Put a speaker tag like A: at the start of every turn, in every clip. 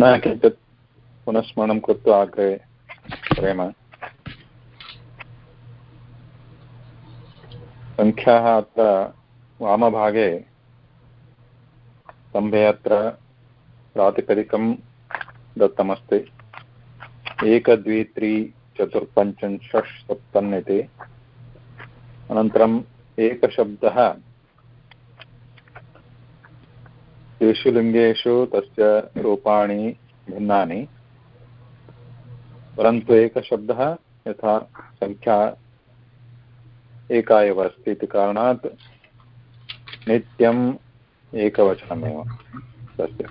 A: पुनः किञ्चित् पुनः स्मरणं कृत्वा अग्रे सरेम सङ्ख्याः अत्र वामभागे स्तम्भे अत्र प्रातिपदिकं दत्तमस्ति। एक द्वि त्रि चतुर्पञ्च षट् सप्तन् इति। अनन्तरम् एकशब्दः तेषु लिङ्गेषु तस्य रूपाणि भिन्नानि, परन्तु एकशब्दः यथा सङ्ख्या एका एव अस्ति इति कारणात् नित्यम् एकवचनमेव तस्य।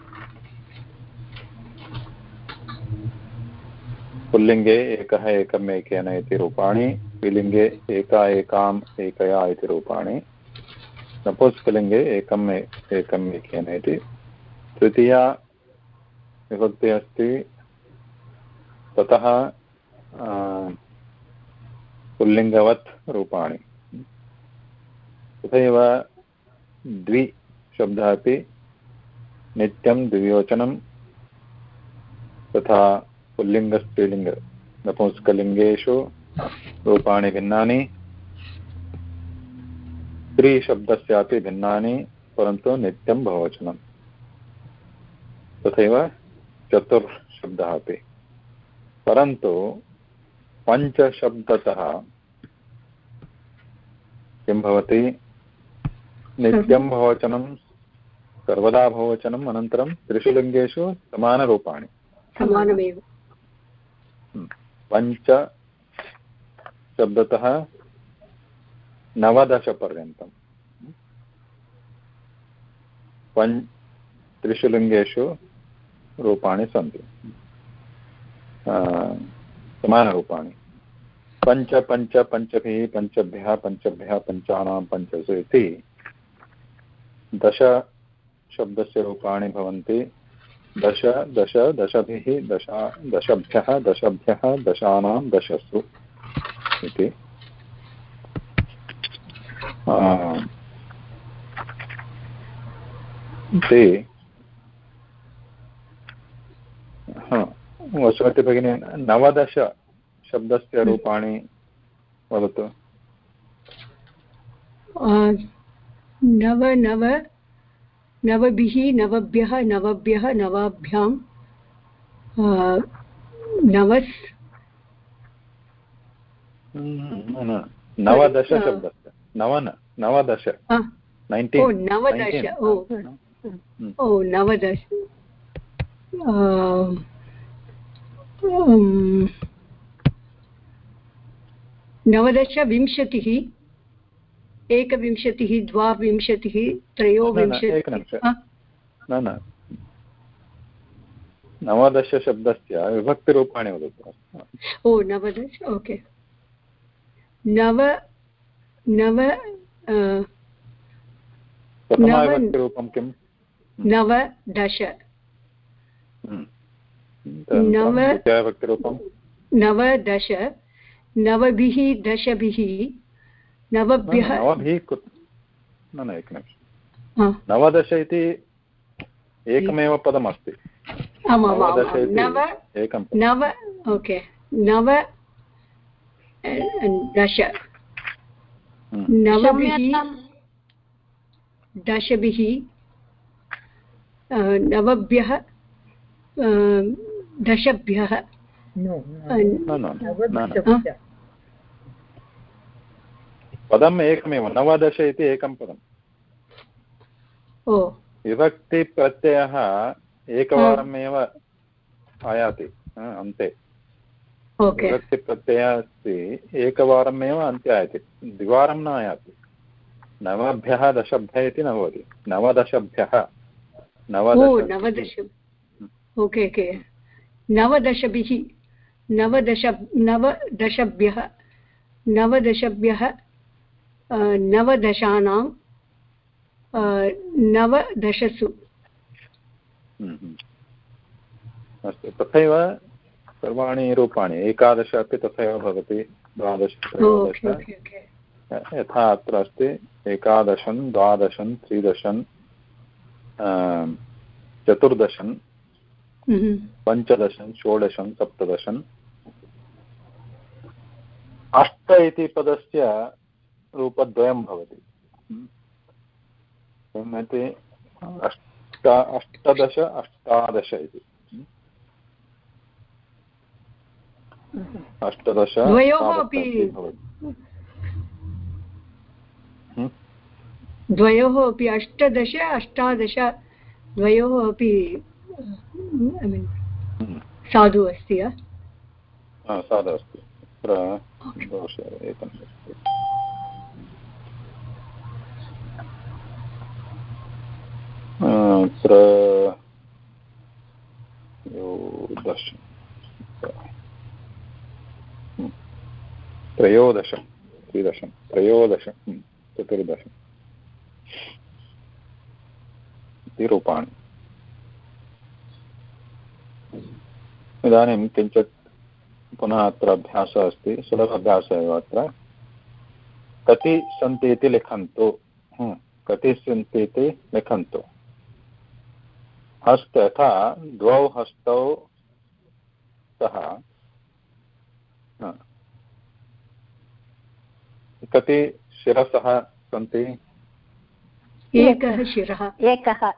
A: पुल्लिङ्गे एकः एकम् एकेन इति रूपाणि स्त्रीलिङ्गे एका एकाम् एकया इति रूपाणि। नपुंसकलिङ्गे एकम् एकम् एकेन इति तृतीया विभक्ति अस्ति। ततः पुल्लिङ्गवत् रूपाणि। तथैव द्विशब्दः अपि, नित्यं द्विवचनं तथा पुल्लिङ्गस्त्रीलिङ्ग। नपुंसकलिङ्गेषु रूपाणि भिन्नानि। स्त्रीशब्दस्यापि भिन्नानि परन्तु नित्यं बहुवचनं तथैव चतुर्शब्दः अपि। परन्तु पञ्चशब्दतः किं भवति? नित्यं बहुवचनं सर्वदा बहुवचनम् अनन्तरं त्रिषु लिङ्गेषु समानरूपाणि।
B: समानमेव।
A: पञ्च शब्दतः नवदशपर्यन्तं पञ् त्रिषु लिङ्गेषु रूपाणि सन्ति। समानरूपाणि। पञ्च पञ्च, पञ्चभिः पञ्चभ्यः पञ्चभ्यः पञ्चानां पञ्चसु इति दश शब्दस्य रूपाणि भवन्ति। दश दश, दशभिः, दशा, दशभ्यः दशभ्यः, दशानां, दशसु इति। ते वसुमती भगिनी नवदश शब्दस्य रूपाणि वदतु
B: नव नव नवभिः नवभ्यः नवभ्यः नवाभ्यां नवस्
A: नवदश शब्दस्य नवन नवदश.
B: ओ नवदश. ओ. नवदश. नवदश विंशतिः एकविंशतिः द्वाविंशतिः त्रयोविंशतिः.
A: न न नवदशशब्दस्य विभक्तिरूपाणि वदतु.
B: ओ नवदश ओके. नव नव
A: प्रथमविभक्तिरूपं किं
B: नव दश।
A: नव विभक्तिरूपं
B: नव दश। नवभिः दशभिः। नवभ्यः
A: नवभिः न न एकनिमिषं नवदश इति एकमेव पदमस्ति।
B: नव
A: एकं
B: नव ओके। नव दश। नवभिः दशभिः नवभ्यः दशभ्यः।
A: पदम् एकमेव नवदश इति एकं पदम्।
B: ओ।
A: विभक्तिप्रत्ययः एकवारमेव आयाति अन्ते। विभक्तिप्रत्ययः अस्ति एकवारमेव अन्ते आयाति द्विवारं न आयाति नवभ्यः दशभ्यः इति न भवति। नवदशभ्यः
B: नवदश ओके ओके नवदशभिः। नवदश नवदशभ्यः। नवदशभ्यः नवदशानां नवदशसु।
A: अस्तु तथैव सर्वाणि रूपाणि एकादश अपि तथैव भवति द्वादश त्रयोदश। यथा अत्र अस्ति एकादशं द्वादशं त्रिदशं चतुर्दशं
B: हम्म।
A: पञ्चदशं षोडशं सप्तदशम् अष्ट इति पदस्य रूपद्वयं भवति। किम् इति? अष्ट अष्टदश अष्टादश इति। अष्टदश
B: द्वयोः अपि द्वयोः अपि अष्टदश अष्टादश द्वयोः अपि साधु अस्ति
A: साधु अस्ति। तत्र अस्ति। अत्र दश त्रयोदशं, त्रिदशं, त्रयोदशं चतुर्दशम् इति रूपाणि इदानीं किञ्चित् पुनः अत्र अभ्यासः अस्ति सुलभ अभ्यासः एव अत्र. कति सन्ति इति लिखन्तु कति सन्ति इति लिखन्तु. हस्त यथा, द्वौ हस्तौ स्तः कति शिरसः सन्ति?
B: एकः शिरः।
C: एकः।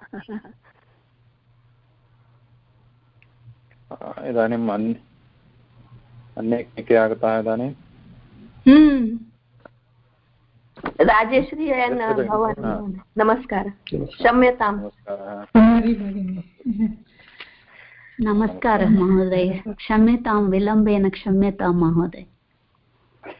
A: इदानीम् अन्य अन्ये के के आगताः इदानीं
B: हम्म।
C: राजेश्री नमस्कारः। क्षम्यताम्।
D: नमस्कारः महोदय। क्षम्यतां विलम्बेन क्षम्यतां महोदय।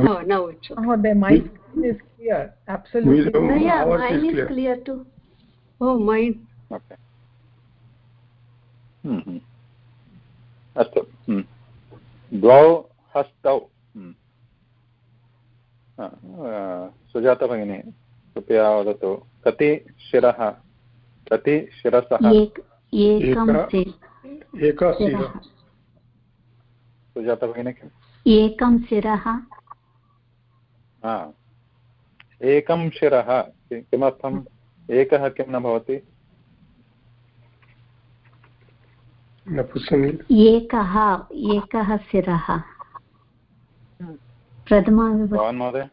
B: oh now it's okay.
E: oh the my is clear absolutely
C: no, yeah mine is clear. clear too
B: oh mine
A: okay हम्म अस्तु द्वौ हस्तौ सुजाता भगिनी कृपया वदतु कति शिरः कति शिरसः सुजाता भगिनी किम्
D: एकं शिरः
A: एकं शिरः किमर्थम् एकः किं न भवति?
D: एकः एकः शिरः।
A: भवान् महोदय?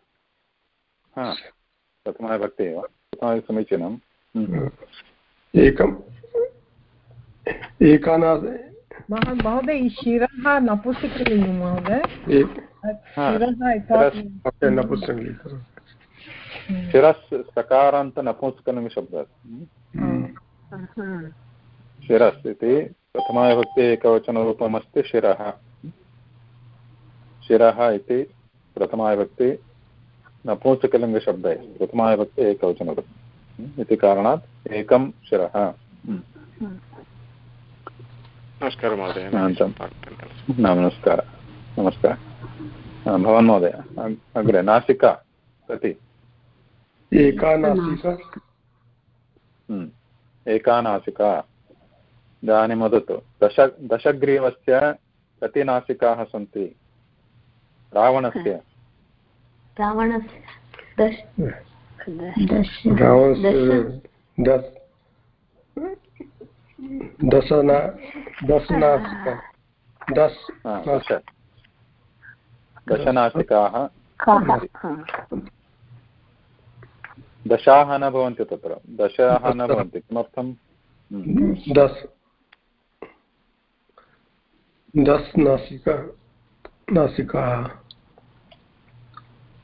A: प्रथमाविभक्ति एव। प्रथमा समीचीनम् हम्म।
F: एकम् एकाना
E: महोदय शिरः नपुंसकलिङ्गि महोदय।
A: शिरस् सकारान्त नपुंसकलिङ्गशब्दः शिरस् इति प्रथमाविभक्ति एकवचनरूपमस्ति शिरः। शिरः इति प्रथमाविभक्ति नपुंसकलिङ्गशब्दे प्रथमाविभक्ति एकवचनवृत्ति इति कारणात् एकं शिरः।
G: नमस्कारः महोदय
A: नमस्कारः। नमस्कारः। भवान् महोदय अग्रे नासिका कति
F: एका नासिका?
A: एका नासिका। इदानीं वदतु दश दशग्रीवस्य कति नासिकाः सन्ति? रावणस्य।
C: रावणस्य
F: दश दश दश।
A: दशनासिकाः दशाः न भवन्ति तत्र। दशाः न भवन्ति। किमर्थं
F: दश। दश नासिका नासिकाः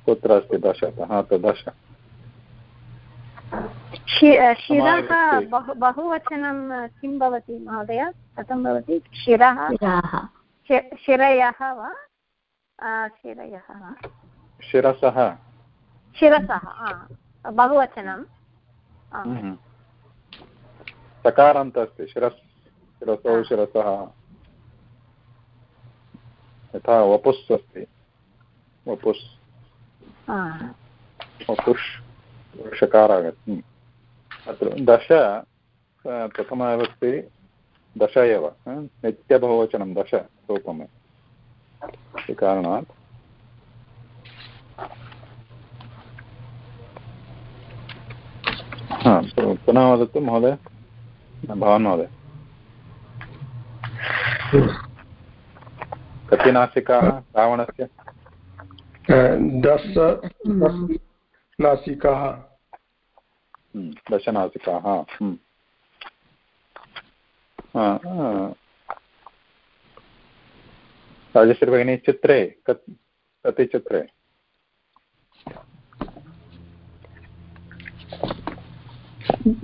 A: कुत्र अस्ति दश? हा तु दश।
C: शिरः बहुवचनं किं भवति महोदय? कथं भवति? शिरः? शिरयः वा? शिरयः।
A: शिरसः।
C: शिरसः बहुवचनं।
A: सकारान्त अस्ति शिरस् शिरसौ शिरसः। यथा वपुस् अस्ति। वपुस्। वपुष् षकार आगच्छति अत्र दश प्रथमाविभक्ति दश एव नित्यबहुवचनं दश रूपम्। इति कारणात् पुनः वदतु महोदय। भवान् महोदय। कति नासिकाः रावणस्य
F: दश नासिकाः।
A: हम्म, दशनासिकाः हम्म। राजश्री भगिनी चित्रे कति चित्रे?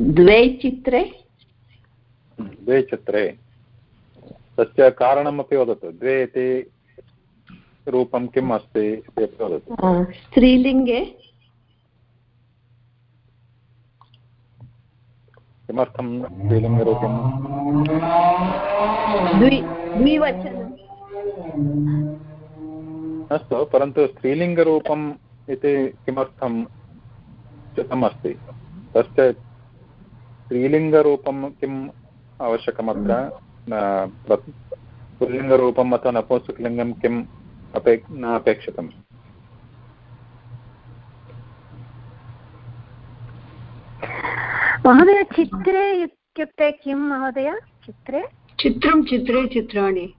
D: द्वे चित्रे।
A: द्वे चित्रे। तस्य कारणमपि वदतु। द्वे इति रूपं किम् अस्ति इति वदतु।
D: स्त्रीलिङ्गे।
A: किमर्थं स्त्रीलिङ्गरूपं?
D: द्विवचनम्
A: अस्तु परन्तु स्त्रीलिङ्गरूपम् इति किमर्थं चितम् अस्ति तस्य स्त्रीलिङ्गरूपं किम् आवश्यकमत्र? पुल्लिङ्गरूपम् अथवा नपुंसकलिङ्गं किम् अपे न अपेक्षितम्?
C: महोदय चित्रे इत्युक्ते किं महोदय? चित्रे?
B: चित्रं चित्रे चित्राणि।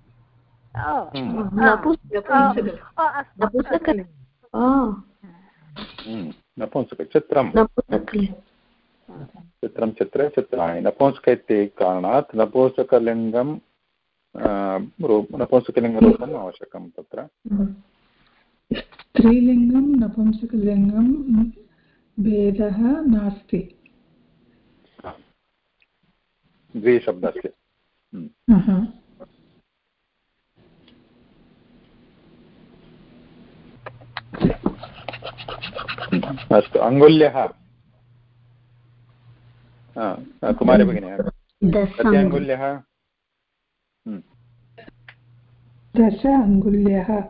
A: नपुंसक चित्रं चित्रं चित्रे चित्राणि नपुंसक इति कारणात् नपुंसकलिङ्गं नपुंसकलिङ्गरूपम् आवश्यकं तत्र
E: स्त्रीलिङ्गं नपुंसकलिङ्गं भेदः नास्ति
A: द्विशब्दस्य अस्तु अङ्गुल्यः। कुमारी भगिनी कति अङ्गुल्यः।
E: दश अङ्गुल्यः।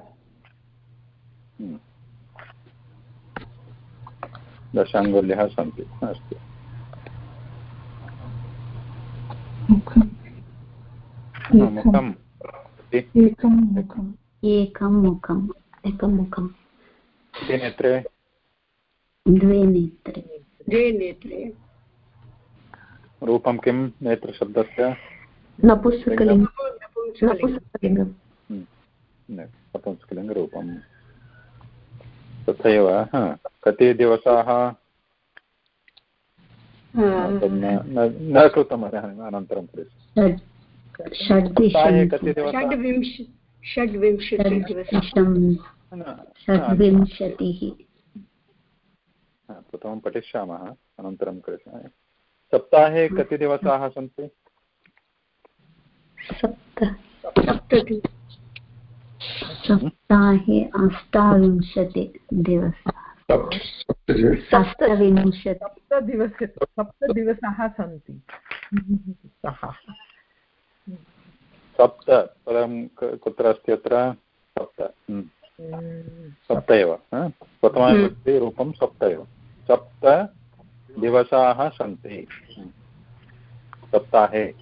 A: दश अङ्गुल्यः सन्ति अस्तु। मुखम्।
E: एकं मुखम्।
D: एकं मुखम् एकं मुखम्।
A: नेत्रे
D: द्वे नेत्रे
B: द्वे नेत्रे
A: रूपं किं नेत्रशब्दस्य नपुंसकलिङ्गरूपं तथैव कति दिवसाः न कृतम् अनन्तरं
D: षड्विंशतिः
A: प्रथमं पठिष्यामः अनन्तरं करिष्यामः। सप्ताहे कति दिवसाः सन्ति?
D: सप्ताहे अष्टाविंशति दिवसाः।
E: सप्तदिवस सप्तदिवसाः सन्ति।
A: सप्त पदं कुत्र अस्ति अत्र? सप्त। सप्त एव प्रथमविभक्ति रूपं सप्त एव। सप्त दिवसाः सन्ति। सप्ताहे।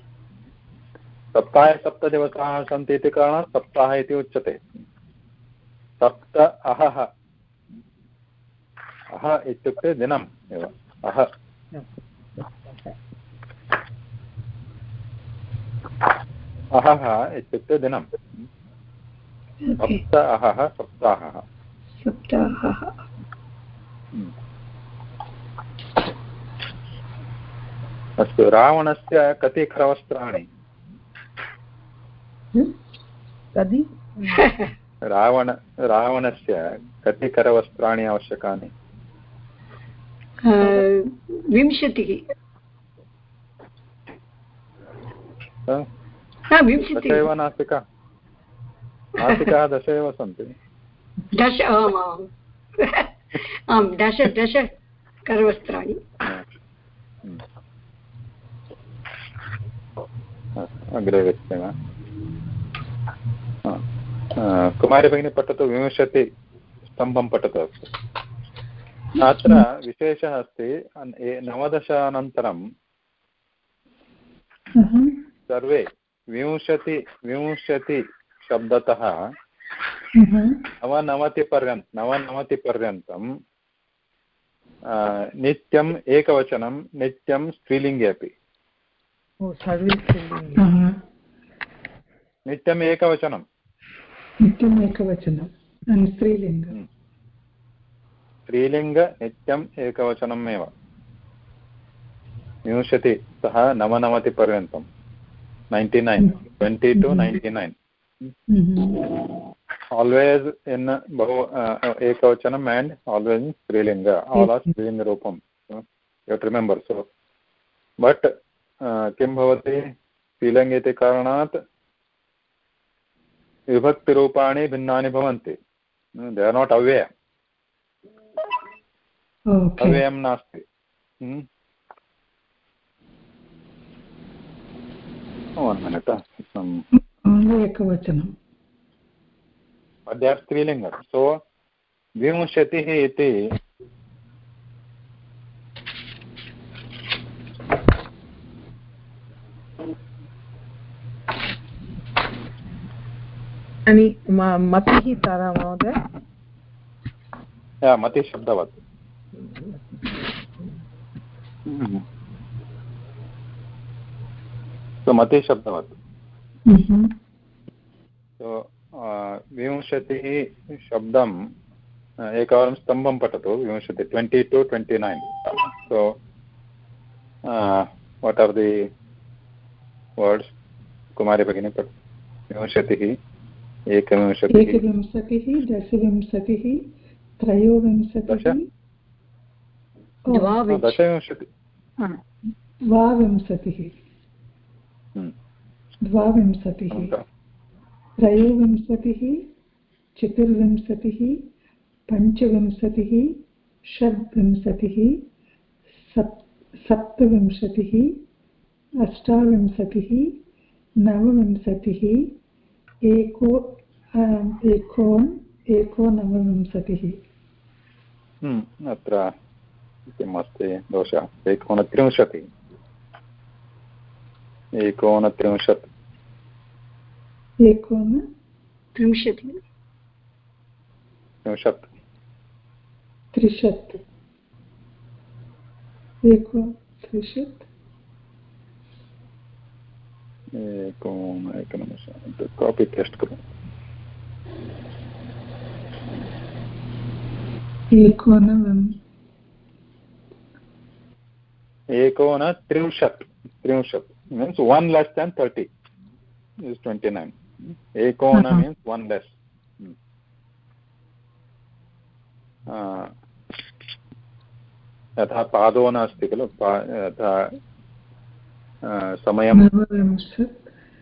A: सप्ताहे सप्तदिवसाः सन्ति इति कारणात् सप्ताह इति उच्यते। सप्त अहः। अह इत्युक्ते दिनम् एव। अह। अहः इत्युक्ते दिनं सप्त अहः सप्ताहः।
B: सप्ताहः।
A: अस्तु रावणस्य कति खरवस्त्राणि?
E: कति?
A: रावण रावणस्य कति करवस्त्राणि आवश्यकानि?
B: विंशतिः।
A: दश एव नासिका नासिकाः दश एव सन्ति।
B: दश आम् आम्। आं दश दश करवस्त्राणि।
A: अग्रे गच्छेम। कुमारी भगिनी पठतु विंशति स्तम्भं पठतु अत्र विशेषः अस्ति नवदशानन्तरं सर्वे विंशति विंशति शब्दतः नवनवतिपर्यन्तं नवनवतिपर्यन्तं नित्यम् एकवचनं नित्यं स्त्रीलिङ्गे अपि। नित्यम् एकवचनं।
E: नित्यम् एकवचनं स्त्रीलिङ्ग।
A: हम्म। स्त्रीलिङ्ग नित्यम् एकवचनम् एव विंशतितः नवनवतिपर्यन्तं। Ninety nine twenty to ninety nine always in बहु एकवचनम् एण्ड् आल्वेस् इन् स्त्रीलिङ्ग आल् आर् स्त्रीलिङ्गरूपं यु रिमेम्बर् सो बट् किं भवति? स्त्रीलिङ्ग् इति कारणात् विभक्तिरूपाणि भिन्नानि भवन्ति. दे आर् नाट् अव्यय अव्ययं नास्ति. One minute some
E: एकवचनं
A: स्त्रीलिङ्ग so विंशतिः इति
E: अनि मतिः तारा महोदय?
A: मतिशब्दवत् सो मते शब्दवत्। सो विंशतिः शब्दं एकवारं स्तम्भं पठतु विंशति twenty to twenty nine so what are the words कुमारी भगिनी पठ विंशतिः एकविंशतिः
E: एकविंशतिः दशविंशतिः त्रयोविंशतिः
A: दशविंशतिः
E: द्वाविंशतिः द्वाविंशतिः, त्रयोविंशतिः, चतुर्विंशतिः, पञ्चविंशतिः, षड्विंशतिः, सप्, सप्तविंशतिः, अष्टाविंशतिः, नवविंशतिः, एको एकोन् एकोनवविंशतिः
A: अत्र किम् अस्ति दोषः? एकोनत्रिंशतिः। एकोनत्रिंशत्।
B: एकोनत्रिंशत्
A: त्रिंशत्।
E: त्रिशत्। एकोत्रिशत्
A: एकोन एकनिमिषं कापि पेस्ट् करोमि
E: एकोनवम्।
A: एकोनत्रिंशत्। त्रिंशत्। Means 1 less than 30 is 29 ekona uh -huh. means 1 less यथा पादोन अस्ति खलु यथा समयं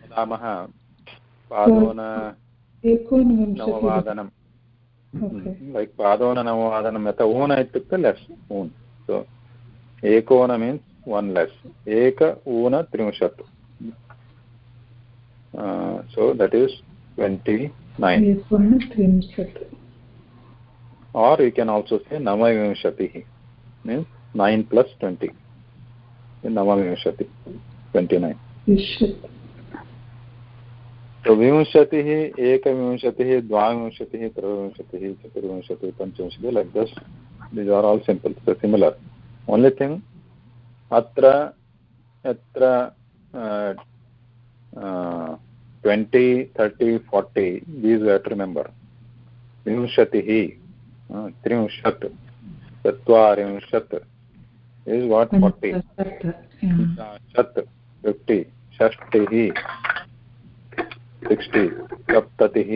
A: वदामः पादोन नववादनं लैक् पादोननववादनं यथा ऊन इत्युक्ते लेस् ऊन् सो एकोन मीन्स् वन लेस एक ऊन त्रिशत so that is twenty nine और यू कैन ऑलसो से नव विंशति मीन नाइन प्लस ट्वेंटी नवविंशति ट्वेंटी नाइन विंशति एकविंशतिः द्वाविंशतिः त्रयोविंशतिः चतुर्विंशतिः पञ्चविंशतिः like this this are all simple similar only thing अत्र यत्र twenty thirty forty these wait remember विंशतिः त्रिंशत्, चत्वारिंशत् इस् वाट् फार्टि षट् फिफ्टि षष्टिः सिक्स्टि सप्ततिः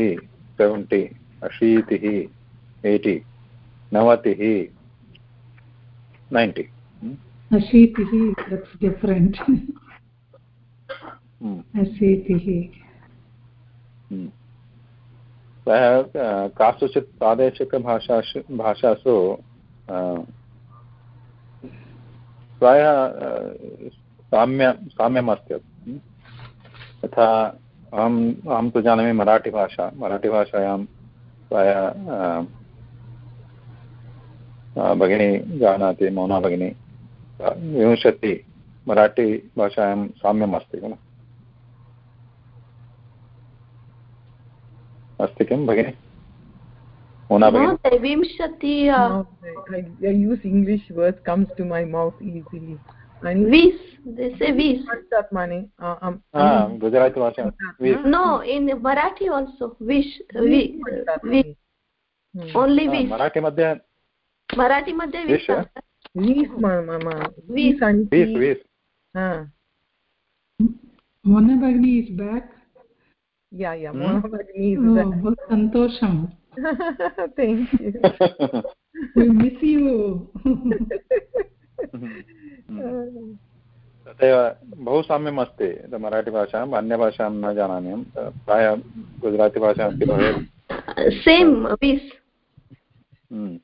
A: सेवेण्टि अशीतिः एय्टि नवतिः नैन्टि
E: अशीतिः दट्स् डिफ्रेण्ट् अशीतिः.
A: सः कासुचित् प्रादेशिकभाषासु भाषासु प्रायः साम्य साम्यमस्ति यथा अहम् अहं तु जानामि मराठीभाषा मराठीभाषायां प्रायः भगिनी जानाति मौना भगिनी। विंशति मराठीभाषायां साम्यम् अस्ति खलु अस्ति किं भगिनि?
H: I, use English words comes to my mouth easily.
D: they say no in marathi also only
A: हा,
D: wish
A: मराठीमध्ये
D: मराठी मध्ये
A: wish, हा?
H: हा. या या
A: Hmm?
H: मोना भगिनी
E: बहुत संतोषम.
H: Thank you
E: you.
A: तथैव बहु साम्यम् अस्ति अन्यभाषां न जानामि अहं प्रायः गुजरातीभाषा अपि भवेत्
D: सेम वीस
A: हम्म.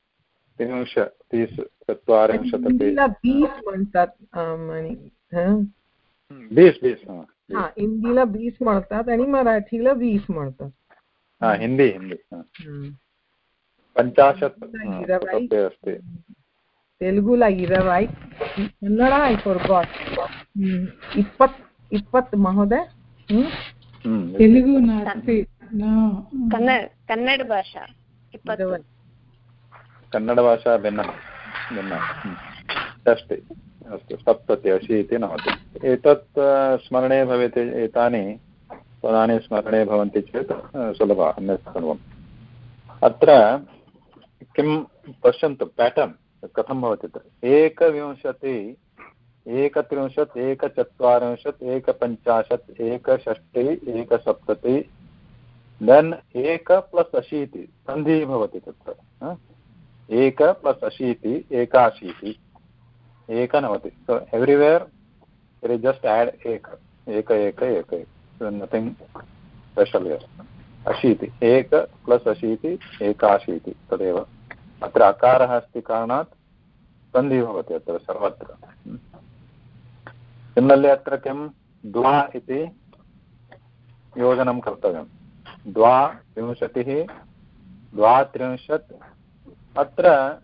A: तीस् चत्वारिंशत् अपि
H: हिंदीला बीस म्हणतात अम, आणि हा?
A: बीस बीस हा
H: हा हिंदीला बीस म्हणतात आणि मराठीला वीस म्हणतात
A: हा हिन्दी हिन्दी हा.
H: हम्म.
A: पञ्चाशत् हा,
H: इरवै.
A: तदपि अस्ति
H: ತೆಲುಗುಲ ಇರವೈ ಕನ್ನಡ ಐ ಫಾರ್ ಗಾಟ್ ಇಪ್ಪತ್ ಇಪ್ಪತ್ ಮಹೋದಯ ಹ್ಮ್
A: हम्म.
E: Telugu नास्ति. No.
C: कन्नड कन्नड
A: षष्टि अस्तु सप्तत्यशीति इति नवति एतत् स्मरणे भवेत् एतानि पदानि स्मरणे भवन्ति चेत् सुलभः अन्यत् सर्वम् अत्र किं पश्यन्तु पेटर्न् कथं भवति एकविंशति एकत्रिंशत् एकचत्वारिंशत् एकपञ्चाशत् एकषष्टिः एकसप्ततिः देन् एक प्लस् अशीतिः सन्धिः भवति तत्र एक प्लस् अशीति, एकाशीति, एकनवति. So everywhere it is just add एक. एक एक एक नथिङ्ग् स्पेशल् अशीति, एक प्लस् अशीति, एकाशीति. तदेव. अत्र अकारः अस्ति कारणात् सन्धिः भवति अत्र सर्वत्र. सिमिलर्लि अत्र किं? द्वा इति योजनं कर्तव्यं. द्वा विंशतिः, द्वात्रिंशत् अत्र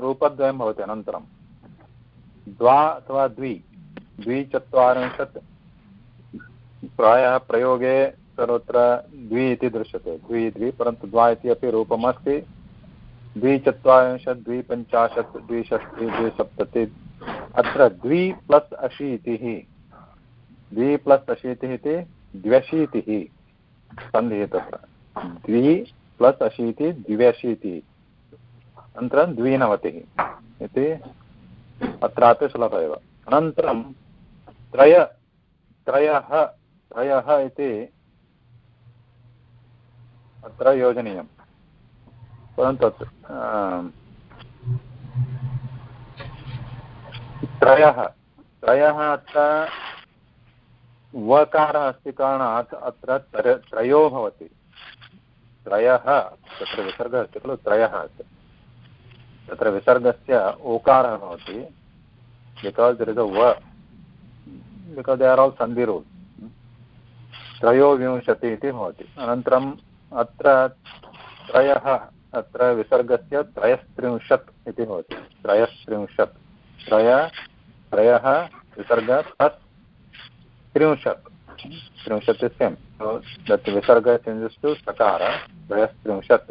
A: रूपद्वयं भवति अनन्तरं। द्वा अथवा द्वि, द्विचत्वारिंशत् प्रायः प्रयोगे सर्वत्र द्वि इति दृश्यते, द्वि द्वि, परन्तु द्वा इति अपि रूपमस्ति। द्विचत्वारिंशत्, द्विपञ्चाशत्, द्विषष्टिः, द्विसप्तति, अत्र द्वि प्लस् अशीतिः, द्वि प्लस् अशीतिः इति द्व्यशीतिः सन्धिः तत्र। द्वि प्लस् अशीतिः द्व्यशीतिः। अनन्तरं द्विनवतिः इति अत्रापि सुलभ एव। अनन्तरं त्रय, त्रयः त्रयः इति अत्र योजनीयं परन्तु त्रयः त्रयः अत्र वकारः अस्ति कारणात् अत्र त्र, त्रयो भवति। त्रयः, तत्र विसर्गः अस्ति खलु, त्रयः अस्ति। तत्र विसर्गस्य ओकारः भवति. बिकास् दर् इस् अ व because they are all sandhi rule त्रयोविंशति इति भवति. अनन्तरम् अत्र त्रयः, अत्र विसर्गस्य त्रयस्त्रिंशत् इति भवति. त्रयस्त्रिंशत्. त्रय, त्रयः, विसर्ग प्लस् त्रिंशत्. त्रिंशत् सेम् दत् विसर्ग चेञ्जस् टु सकार त्रयस्त्रिंशत्.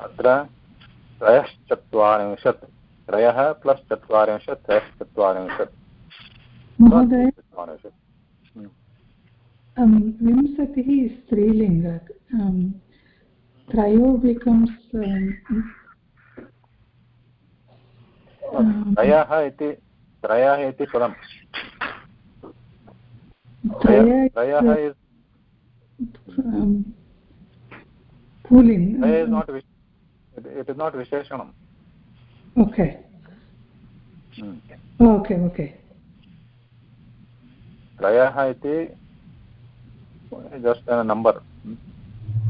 A: अत्र त्रयश्चत्वारिंशत् त्रयः प्लस् चत्वारिंशत्। त्रयश्चत्वारिंशत्
E: महोदय um, विंशतिः स्त्रीलिङ्ग um, त्रयो बिकम्स्
A: त्रयः इति त्रयः इति पदं
E: त्रयः
A: is
E: um,
A: not it is not विशेषणं
E: ओके ओके ओके
A: त्रयः इति जस्ट् नम्बर्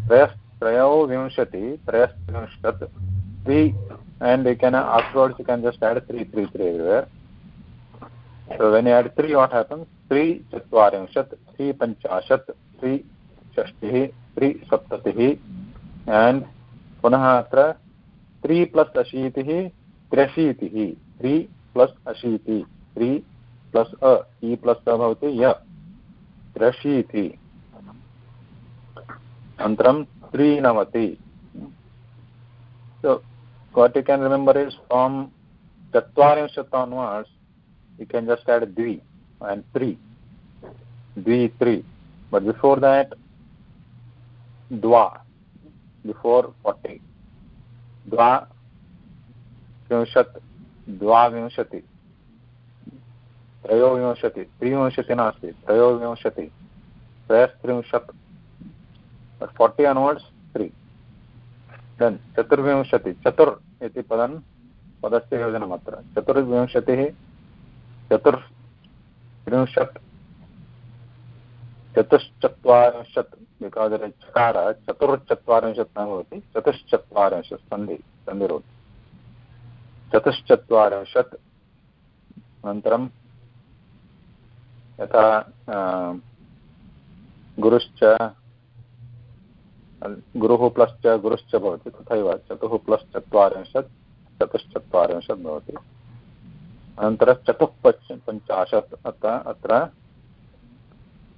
A: त्रयस् त्रयो विंशति त्रयस्त्रिंशत् त्री and you can afterwards you can just add three three three everywhere so when you add three what happens three चत्वारिंशत् three पञ्चाशत् three षष्टिः त्रिसप्ततिः and पुनः अत्र त्रि प्लस् अशीतिः त्र्यशीतिः। त्रि प्लस् अशीति। त्रि प्लस् अ। इ प्लस् अ भवति य। त्र्यशीति। अनन्तरं त्रिनवति what you can remember is from चत्वारिंशत् onwards you can just add द्वि अण्ड् त्रि द्वि त्रि बट् बिफोर् देट् द्वा। Before 40 द्वा विंशत् द्वाविंशति त्रयोविंशति त्रिविंशति नास्ति त्रयोविंशति त्रयस्त्रिंशत् फोर्टि अन्वर्ड्स् त्री देन् चतुर्विंशति चतुर् इति पदं पदस्य योजनमत्र चतुर्विंशतिः चतुर्त्रिंशत् चतुश्चत्वारिंशत् बिकास् चकार चतुर्चत्वारिंशत् न भवति चतुश्चत्वारिंशत् सन्धि, सन्धिरोधि। चतुश्चत्वारिंशत् अनन्तरं यथा गुरुश्च गुरुः प्लश्च, गुरुश्च भवति, तथैव चतुः प्लस् चत्वारिंशत्, चतुश्चत्वारिंशत् भवति। अनन्तरं चतुः पञ्च पञ्चाशत् अत्र अत्र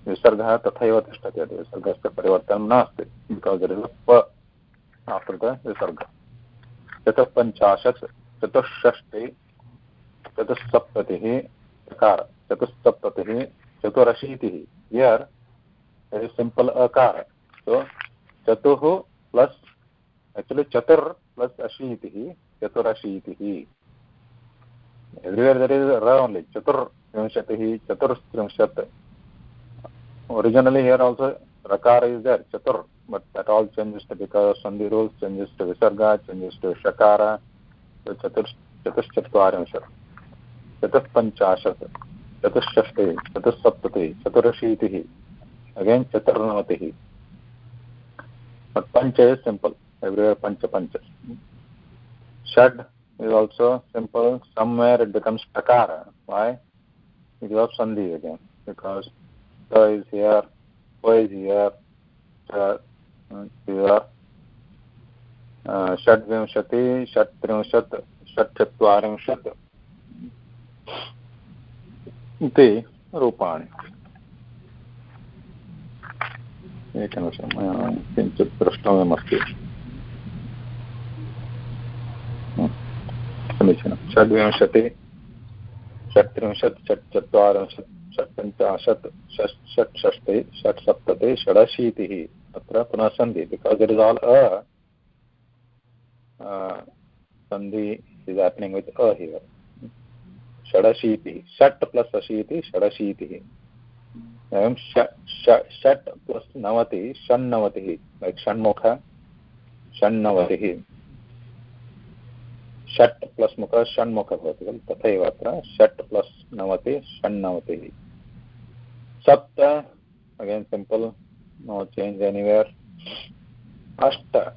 A: विसर्गः तथैव तिष्ठति, यदि विसर्गस्य परिवर्तनं नास्ति बिकास् दर् इस् प आफ्टर् द विसर्ग चतुःपञ्चाशत् चतुष्षष्टि चतुस्सप्ततिः चकार। चतुस्सप्ततिः चतुरशीतिः। हियर् इस् सिम्पल् अकार। सो चतुः प्लस् actually चतुर् प्लस् अशीतिः, चतुरशीतिः। Everywhere there is ra only, चतुर्विंशतिः चतुस्त्रिंशत् originally here also rakara is there chatur but that all changes to because sandhi rules changes to visarga changes to shakara so chatur चतुश्चत्वारिंशत् चतुःपञ्चाशत् चतुष्षष्टिः चतुस्सप्ततिः चतुरशीतिः अगेन् चतुर्नवतिः but pancha is simple everywhere pancha pancha shad is also simple somewhere it becomes takara why because of sandhi again because स is here, O is here, षड्विंशति षट्त्रिंशत् षट्चत्वारिंशत् इति रूपाणि एकनिमिषं मया किञ्चित् द्रष्टव्यमस्ति समीचीनं षड्विंशति षट्त्रिंशत् षट्चत्वारिंशत् षट्पञ्चाशत् षट्षष्टिः षट्सप्ततिः षडशीतिः अत्र पुनः सन्धि because it is all a sandhi is happening with a here षडशीतिः षट् प्लस् अशीतिः षडशीतिः एवं षट् प्लस् नवतिः षण्णवतिः लैक् षण्मुख षण्णवतिः षट् प्लस् मुख षण्मुख भवति खलु तथैव अत्र षट् प्लस् नवतिः षण्णवतिः sapta again simple no change anywhere ashta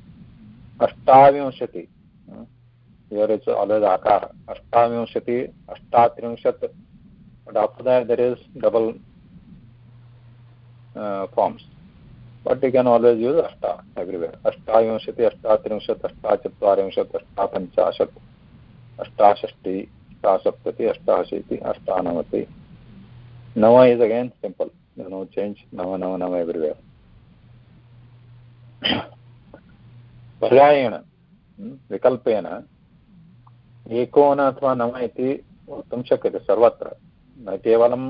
A: अष्टाविंशति here it's always akara अष्टाविंशति अष्टात्रिंशत् but after that there is double uh, forms but you can always use ashta everywhere अष्टाविंशति अष्टात्रिंशत् अष्टाचत्वारिंशत् अष्टापञ्चाशत् अष्टाषष्टि अष्टासप्तति अष्टाशीति अष्टानवति Nava is again simple. There's no change. Nava, Nava, Nava everywhere. पर्यायेण विकल्पेन एकोन अथवा नव इति वक्तुं शक्यते सर्वत्र न केवलं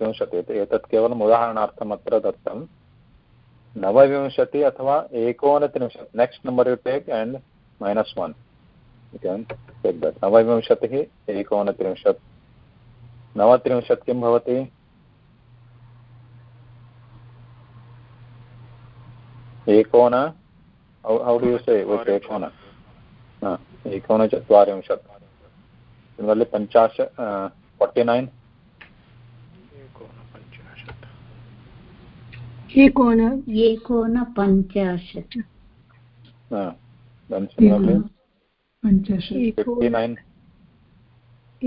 A: विंशति एतत् केवलम् उदाहरणार्थम् अत्र दत्तं नवविंशति अथवा एकोनत्रिंशत् next number you take and minus one नवविंशतिः एकोनत्रिंशत् नवत्रिंशत् किं भवति एकोन हौ डु यु से एकोन एकोनचत्वारिंशत् पञ्चाशत् फोर्टि नैन्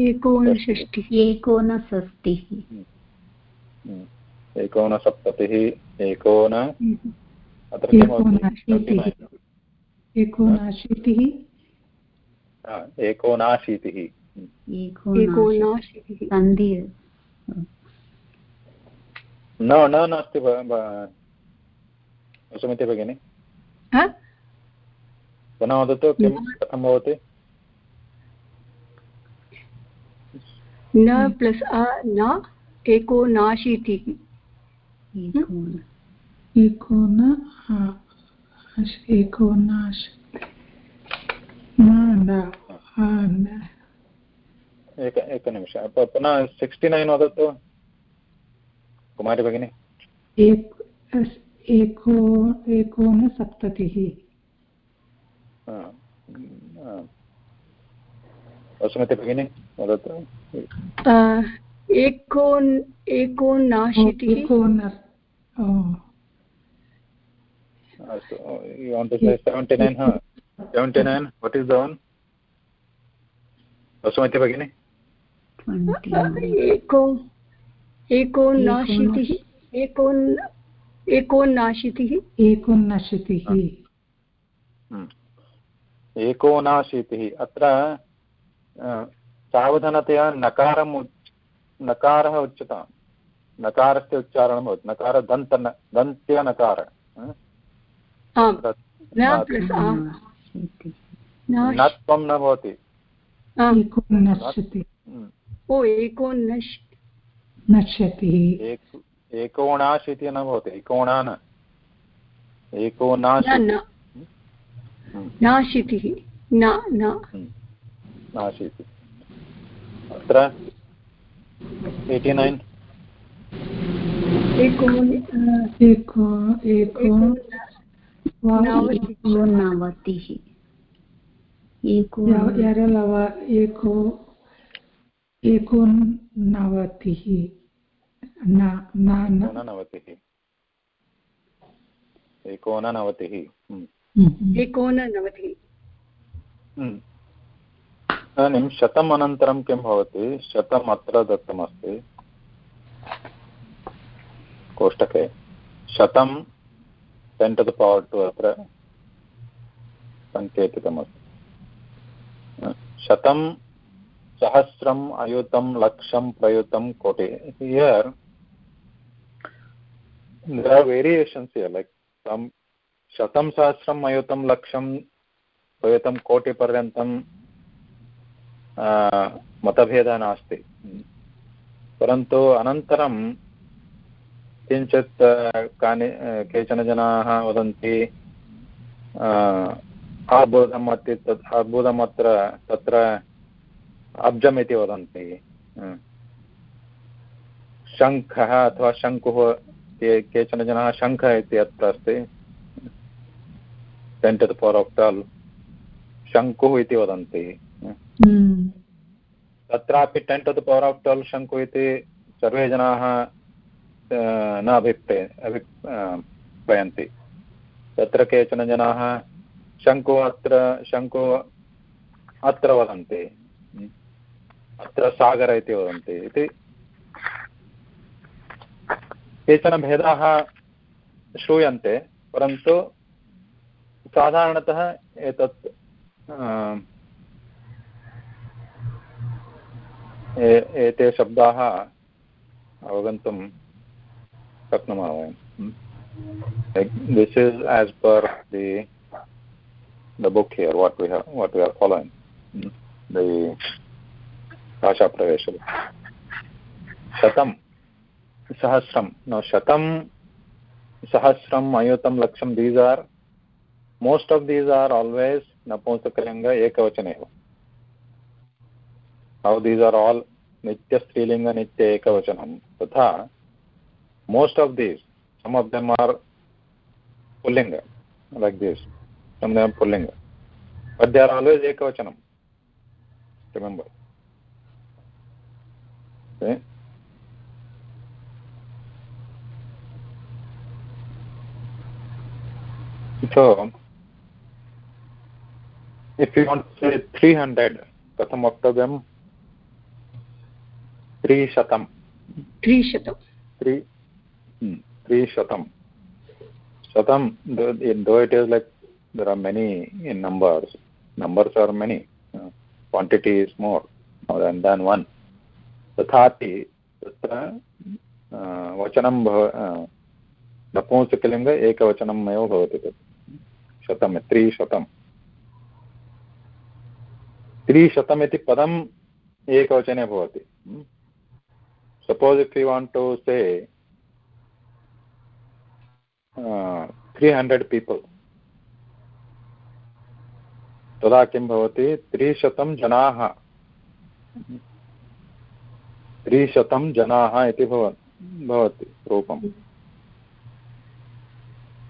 B: एकोनषष्टिः
D: एकोनषष्टिः
A: एकोनसप्ततिः एकोन भवति
E: एकोनाशीतिः
A: 29.
E: एकोनाशीतिः
A: हा, न न नास्ति सुमिति भगिनि। पुनः वदतु किं कथं भवति?
B: न प्लस् अ न एकोनाशीतिः।
D: एकोन
E: एकोन आ- अश- एकोनाश न न आ, न
A: एक एकनिमिष पुनः सिक्स्टि नैन् वदतु कुमारी भगिनी।
E: एको एकोनसप्ततिः
A: हा, हा। भगिनी वदतु
B: एकोन् एकोनाशीतिः
E: एकोन ओ,
A: अस्तु you want to say seventy nine हा seventy nine what is the one Vasumati भगिनी
B: एको एकोनाशीतिः एकोन् एकोनाशीतिः
E: एकोनशीतिः।
A: एकोनाशीतिः अत्र सावधानतया नकारम् उच् नकारः उच्यताम् नकारस्य उच्चारणं भवति नकार दन्त दन्त्यनकार नत्वं न भवति। हम्म।
B: ओ एकोनश्
E: नश्यतिः।
A: एक एकोनाशीतिः न भवति। एकोणा न
B: न। नाशीतिः न न।
A: नाशीतिः अत्र एय्टि नैन्।
E: एको। एको
B: नवतिः
D: एकोनवतिः एको
E: एकोनवतिः न न न
A: एकोननवतिः एकोननवतिः हम्म।
E: हम्म।
B: एकोननवतिः
A: हम्म। इदानीं शतम् अनन्तरं किं भवति? शतम् अत्र दत्तमस्ति। कोष्टके शतं ten to the power two अत्र सङ्केतितमस्ति शतं सहस्रम् अयुतं लक्षं प्रयुतं कोटि। हियर् here, like some शतं सहस्रम् अयुतं लक्षं प्रयुतं कोटिपर्यन्तं मतभेदः नास्ति। परन्तु अनन्तरं किञ्चित् कानि केचन जनाः वदन्ति आ, अर्बुदम् अति तत् अर्बुदम् अत्र तत्र अब्जम् इति वदन्ति शङ्खः अथवा शङ्कुः केचन जनाः शङ्खः इति अत्र अस्ति टेन् टु द आफ् शङ्कुः इति वदन्ति
E: हम्म।
A: तत्रापि ten to the power of twelve शङ्कु इति सर्वे जनाः न अभिप्रे अभिप्रयन्ति तत्र केचन जनाः शङ्कु अत्र शङ्कु अत्र वदन्ति। अत्र सागर इति वदन्ति। इति केचन भेदाः श्रूयन्ते, परन्तु साधारणतः एतत् एते शब्दाः अवगन्तुं शक्नुमः वयं this is as per the the book here what we what we are following the Bhashapravesha शतं सहस्रं न शतं सहस्रम् अयुतं लक्षं these are most of these are always नपुंसकलिङ्ग एकवचने एव are all nitya, strilinga, nitya, ekavachanam. Tatha most of these some of them are pullinga like this some of them are pullinga but they are always ekavachanam remember okay so if you want to say 300 katham vaktव्यं त्रिशतं
B: त्रिशतं
A: त्रि हम्म, त्रिशतं though it is like there are many in numbers numbers are many uh, quantity is more more than, than one तथापि तत्र वचनं भव नपुंसकलिङ्ग एकवचनम् एव भवति तत् शतं त्रिशतं त्रिशतम् इति पदम् एकवचने भवति suppose if you want to say three hundred people तदा किं भवति? त्रिशतं जनाः. त्रिशतं जनाः इति भव, भवति रूपं.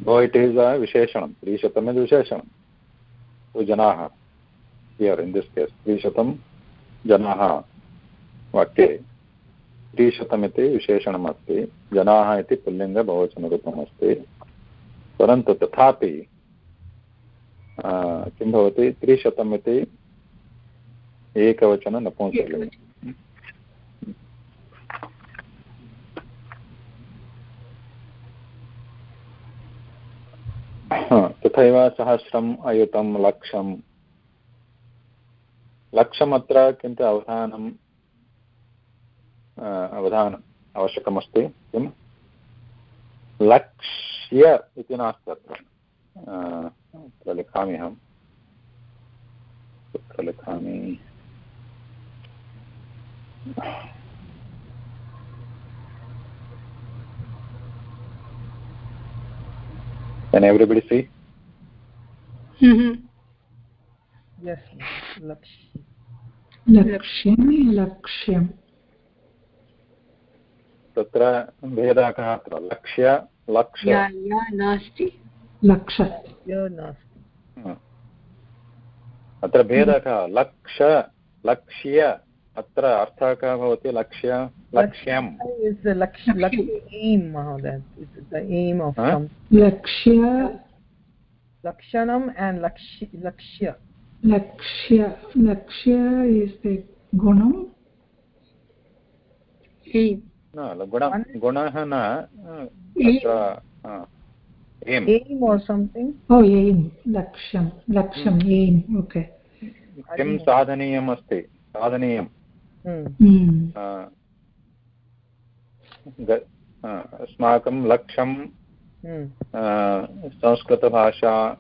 A: भो इट् इस् अ विशेषणं. त्रिशतम् इति विशेषणं. तु जनाः. हियर् इन् दिस् केस् त्रिशतं जनाः. वाक्ये त्रिशतमिति विशेषणमस्ति। जनाः इति पुल्लिङ्गबहुवचनरूपमस्ति। परन्तु तथापि किं भवति? त्रिशतम् इति एकवचन नपुंसकलिङ्गम् तथैव सहस्रम् अयुतं लक्षं लक्षमत्र किन्तु अवधानम् अवधानम् आवश्यकमस्ति किं लक्ष्य इति नास्ति अत्र अत्र लिखामि अहं कुत्र लिखामि Can everybody see?
B: Mm-hmm.
H: Yes, Lakshya.
E: लक्ष्यं लक्ष्यं
A: तत्र भेदः कः अत्र लक्ष्य लक्ष्य।
B: या या नास्ति।
E: लक्ष
A: अत्र भेदः कः लक्ष लक्ष्य। अत्र अर्थः कः भवति? लक्ष्य लक्ष्यं
E: लक्ष्य।
H: and lakshya. lakshya.
E: लक्ष्य लक्ष्य इस् द गुणं
B: एम्।
A: न गुण गुणः न अत्र
H: Aim or something.
E: Oh aim लक्ष्यं लक्ष्यम् एम् ओके।
A: किं साधनीयम् अस्ति? साधनीयं ग- अ, अस्माकं लक्ष्यं
H: Hmm.
A: संस्कृतभाषा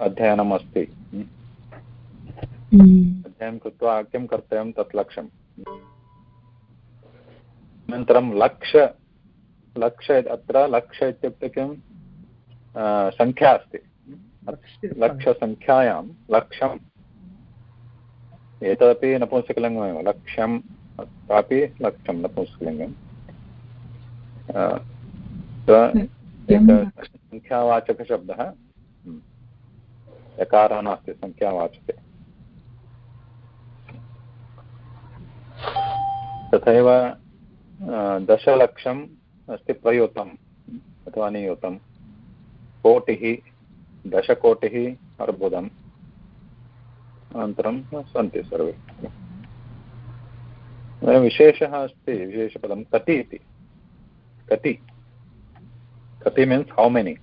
A: अध्ययनम् अस्ति। अध्ययनं कृत्वा किं कर्तव्यं तत् लक्ष्यम्? अनन्तरं लक्ष्य लक्ष्य अत्र लक्ष्य इत्युक्ते किं? सङ्ख्या अस्ति।
H: Lakshya.
A: लक्ष्यसङ्ख्यायां लक्ष्यम् एतदपि नपुंसकलिङ्गमेव। लक्ष्यं नपुंसकलिङ्गम्। अ, स- एकः सङ्ख्यावाचकशब्दः हम्म। यकारः नास्ति सङ्ख्यावाचके तथैव दशलक्षम् अस्ति प्रयुतम् अथवा नियुतं कोटिः दशकोटिः अर्बुदम्। अनन्तरं सन्ति सर्वे। विशेषः अस्ति विशेषपदं कति इति। कति? कति means how many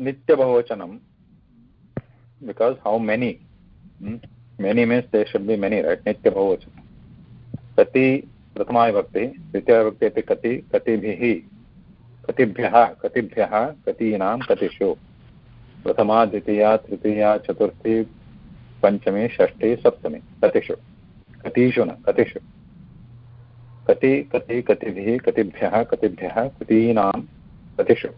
A: नित्यबहुवचनं। Because how many many means they should be many right नित्यबहुवचनं कति प्रथमाविभक्ति द्वितीयविभक्ति अपि कति कतिभिः कतिभ्यः कतिभ्यः कतीनां कतिषु प्रथमा द्वितीया तृतीया चतुर्थी पञ्चमी षष्ठी सप्तमी कतिषु कतिषु न कतिषु कति कति कतिभिः कतिभ्यः कतिभ्यः कतीनां कतिषु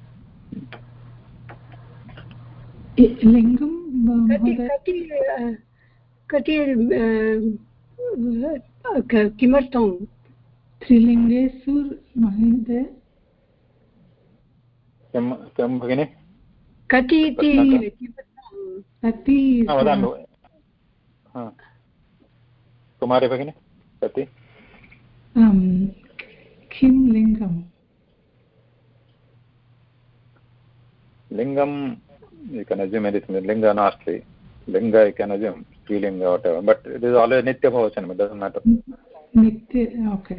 E: लिङ्गं
B: कति किमर्थं
E: त्रिलिङ्गेषु महोदय
A: किं किं भगिनि?
B: कति इति
E: कति
A: वदामि। कुमारी भगिनि कति?
E: किं लिङ्गं
A: लिङ्गं लिङ्ग नास्ति लिङ्ग you can assume स्त्रीलिङ्ग whatever but it is always नित्यबहुवचनम् it doesn't matter
E: नित्य ओके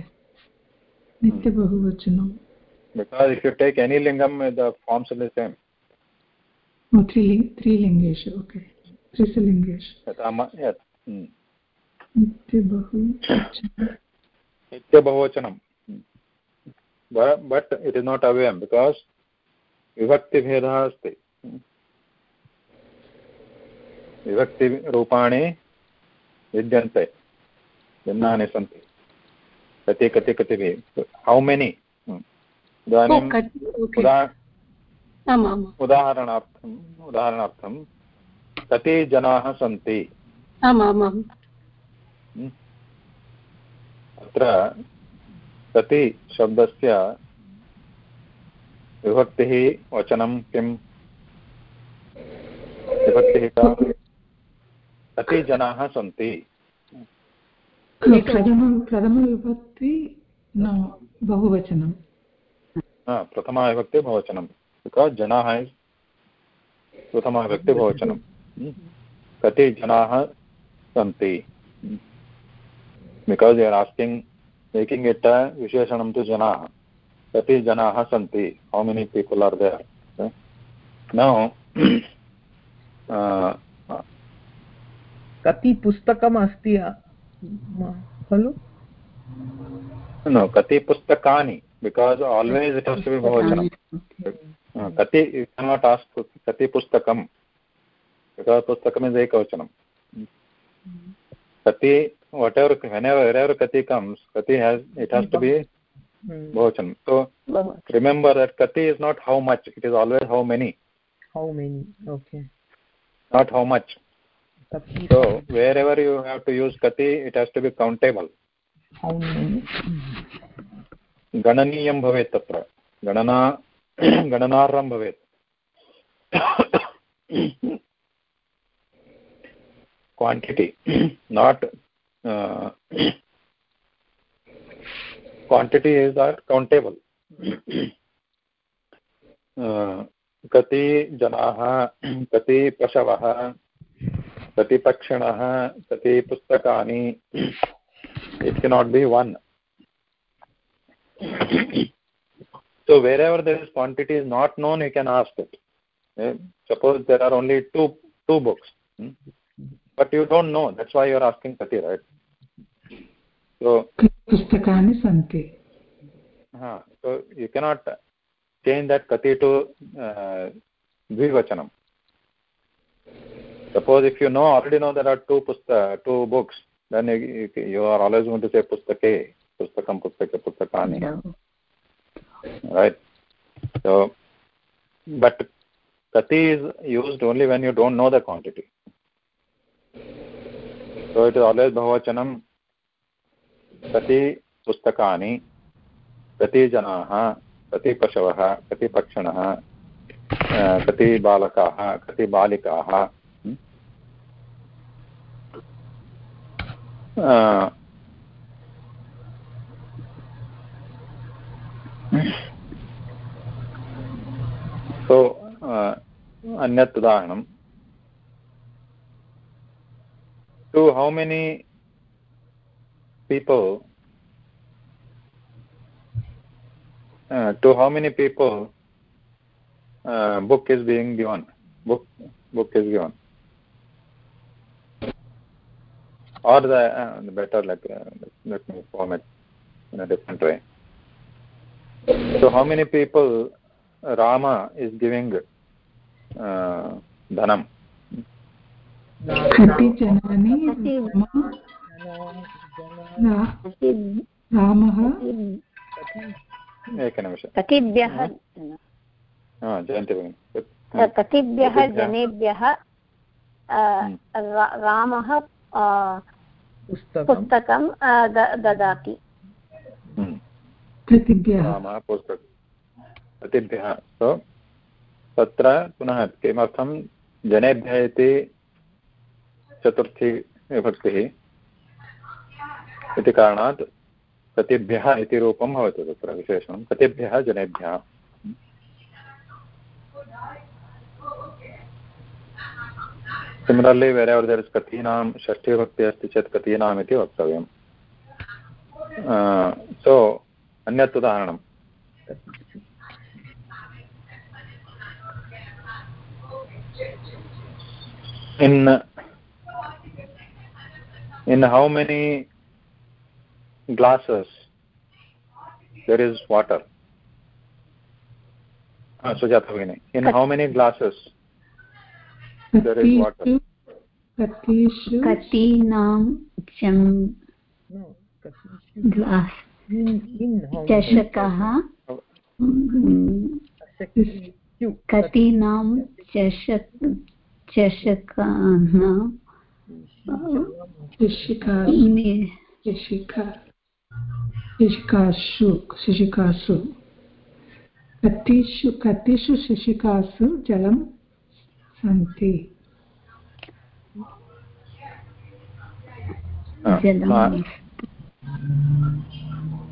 E: नित्यबहुवचनं
A: because if you take any lingam the forms will be same.
E: Oh, त्रिलिङ्ग त्रिलिङ्गेषु ओके त्रिसलिङ्गेषु
A: यथा म- hmm.
E: नित्यबहुवचनं
A: नित्यबहुवचनं but but it is not विभक्तिभेदः अस्ति विभक्तिरूपाणि विद्यन्ते। भिन्नानि सन्ति। कति कति कतिभिः? हौ मेनि इदानीं
B: ओके
A: उदा
B: आम् आम्
A: उदाहरणार्थम् उदाहरणार्थं कति जनाः सन्ति?
B: आम्
A: अत्र कति शब्दस्य विभक्तिः वचनं किं विभक्तिः का कति जनाः सन्ति।
E: प्रथमं प्रथमविभक्ति न बहुवचनं।
A: हा, प्रथमा विभक्ति बहुवचनं। जनाः is प्रथमा विभक्ति बहुवचनं. कति जनाः सन्ति? Because you are asking making it विशेषणं तु जनाः। कति जनाः सन्ति? How many people are there now
H: कति पुस्तकम् अस्ति खलु?
A: न कति पुस्तकानि? बिकास् आल्वेस् इट् हस् कति नाट् आस् कति पुस्तकं बिकास् पुस्तकम् इस् एकवचनं कति whatever whenever wherever कति कम्स् कति has it has to be बहुवचनं सो रिमेम्बर् दट् कति is not how much it is always how many
H: how many okay
A: not how much so, wherever you have to use kati, it has to be countable.
H: How many
A: गणनीयं भवेत् तत्र गणना गणनार्हं भवेत् quantity not quantity is are countable कति जनाः कति पशवः प्रतिपक्षिणः प्रति पुस्तकानि it cannot be one so wherever there is quantity is not known you can ask it suppose there are only two two books but you know that's why you're asking कति right so
E: पुस्तकानि सन्ति।
A: हा so you cannot change that कति to द्विवचनं suppose if you know already know there are two pusta two books then you, you, are always going to say pustake pustakam pustake pustakani right so but kati is used only when you don't know the quantity so it is always bahuvachanam kati pustakani kati janaah kati पशवः कति पक्षिणः अ, कति बालकाः कति बालिकाः hmm? अ, so uh, अन्यत् उदाहरणं to how many people uh, to how many people uh, book is being given book book is given or the, uh, the better like uh, let me form it in a different way so how many people rama is giving uh, dhanam
E: कति जनानि राम- रा- रामः
A: एकनिमिषं
C: कतिभ्यः
A: हा जयन्ति भगिनि
C: कतिभ्यः
A: कतिभ्यः?
C: जनेभ्यः अ, रा- रामः अ,
H: पुस्तकं
C: ददाति।
A: हम्म।
E: कतिभ्यः
A: सो तत्र पुनः किमर्थं जनेभ्यः इति चतुर्थी विभक्तिः? इति कारणात् कतिभ्यः इति रूपं भवति तत्र विशेषणं। कतिभ्यः जनेभ्यः? सिमिलर्ली वेरेवर्स कतीनाम षष्ठी भक्ति अस्त चेत कतीनाम वक्त so अदाहरण in in how many glasses there is water Sujata
D: भगिनी
H: इन हौ मेनी ग्लासेस
D: चषकः mm, कतीनां चषक चषकानां
E: शिशिका
D: नि-
E: शिशिका शिशिकासु शिशिकासु कतिषु कतिषु शिशिकासु जलं सन्ति
A: uh,
D: जलं
A: uh,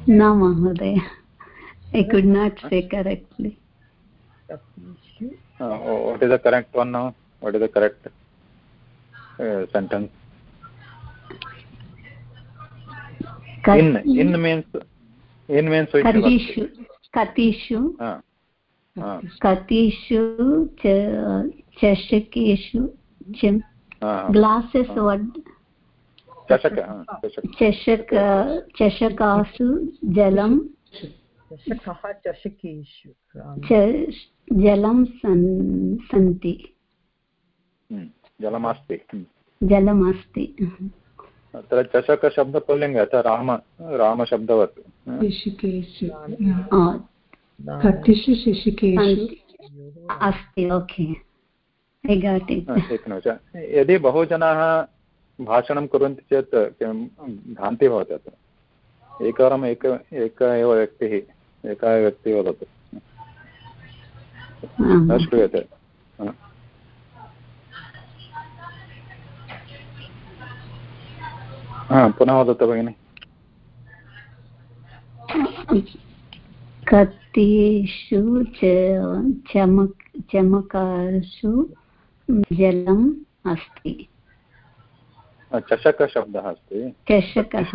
D: न महोदय I could not say correctly
H: Katishu.
A: uh, what is the correct one now what is the correct uh, sentence in in means in means which
D: कतिषु कतिषु
A: uh, uh,
D: कतिषु च- चषकेषु ग्लासेस् वड्
A: चषक चषक।
D: चषक चषकासु जलं
H: चषकः चषकेषु
D: जलं सन् सन्ति।
A: हम्म, जलमस्ति। हम्म।
D: जलमस्ति।
A: अत्र चषकशब्द पुल्लिङ्ग अथ राम रामशब्दवत्।
E: शिशिकेषु शिशिकेषु
D: अस्ति ओके।
A: एकनिमिष यदि बहुजनाः भाषणं कुर्वन्ति चेत् किं भ्रान्तिः भवति अत्र। एकवारम् एक एक एव व्यक्तिः एकः व्यक्तिः वदतु। न श्रूयते। पुनः वदतु भगिनि।
D: कतिषु च चमक् चमकासु जलम् अस्ति।
A: चषकशब्दः अस्ति।
D: चषकः।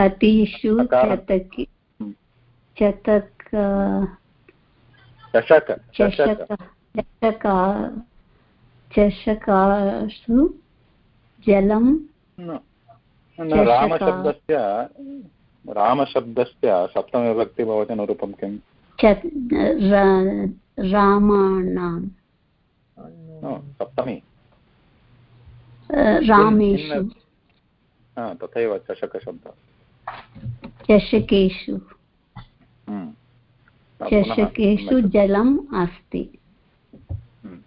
A: कतिषु।
D: चतकि
A: हम्म।
D: चतक
A: चषक
D: चषक
A: चषक।
D: चषका चषकासु जलं
A: रामशब्दस्य रामशब्दस्य सप्तमविभक्ति भवति अनुरूपं किम्?
D: च र- रामाणां
A: न, सप्तमी।
D: रामेषु।
A: हा, तथैव चषकशब्दः।
D: चषकेषु।
A: हम्म।
D: चषकेषु। जलम् अस्ति।
A: हम्म।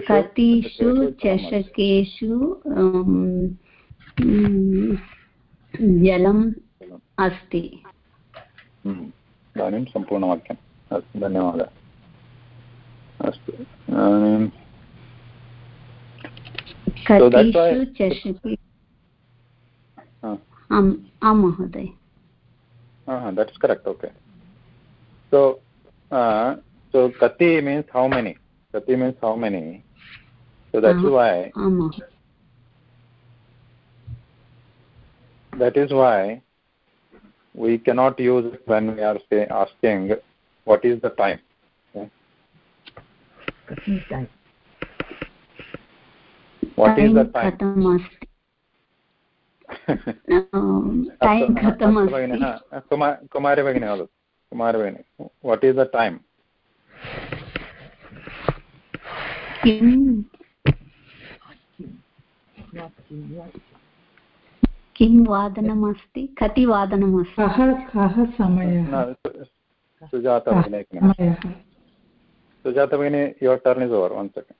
A: कतिषु चषकेषु
D: जलम्। अस्ति।
A: हम्म। इदानीं सम्पूर्णवाक्यम्। अस्तु धन्यवादः। अस्तु। इदानीं
D: कतिषु चषके
A: हा,
D: आम् आं महोदय
A: uh, that's correct okay so uh, so kati means how many kati means how many so that's
D: Uh-huh.
A: why
D: आं महोदय
A: that is why we cannot use it when we are say, asking what is the time
H: Kati time.
A: What is the time time
D: time
A: हा, कुमारी भगिनी वदतु। कुमारी भगिनी what is the time?
D: किं वादनमस्ति? कति वादनमस्ति?
E: कः समयः?
A: सुजाता भगिनी सुजाता भगिनी your turn is over one second. Okay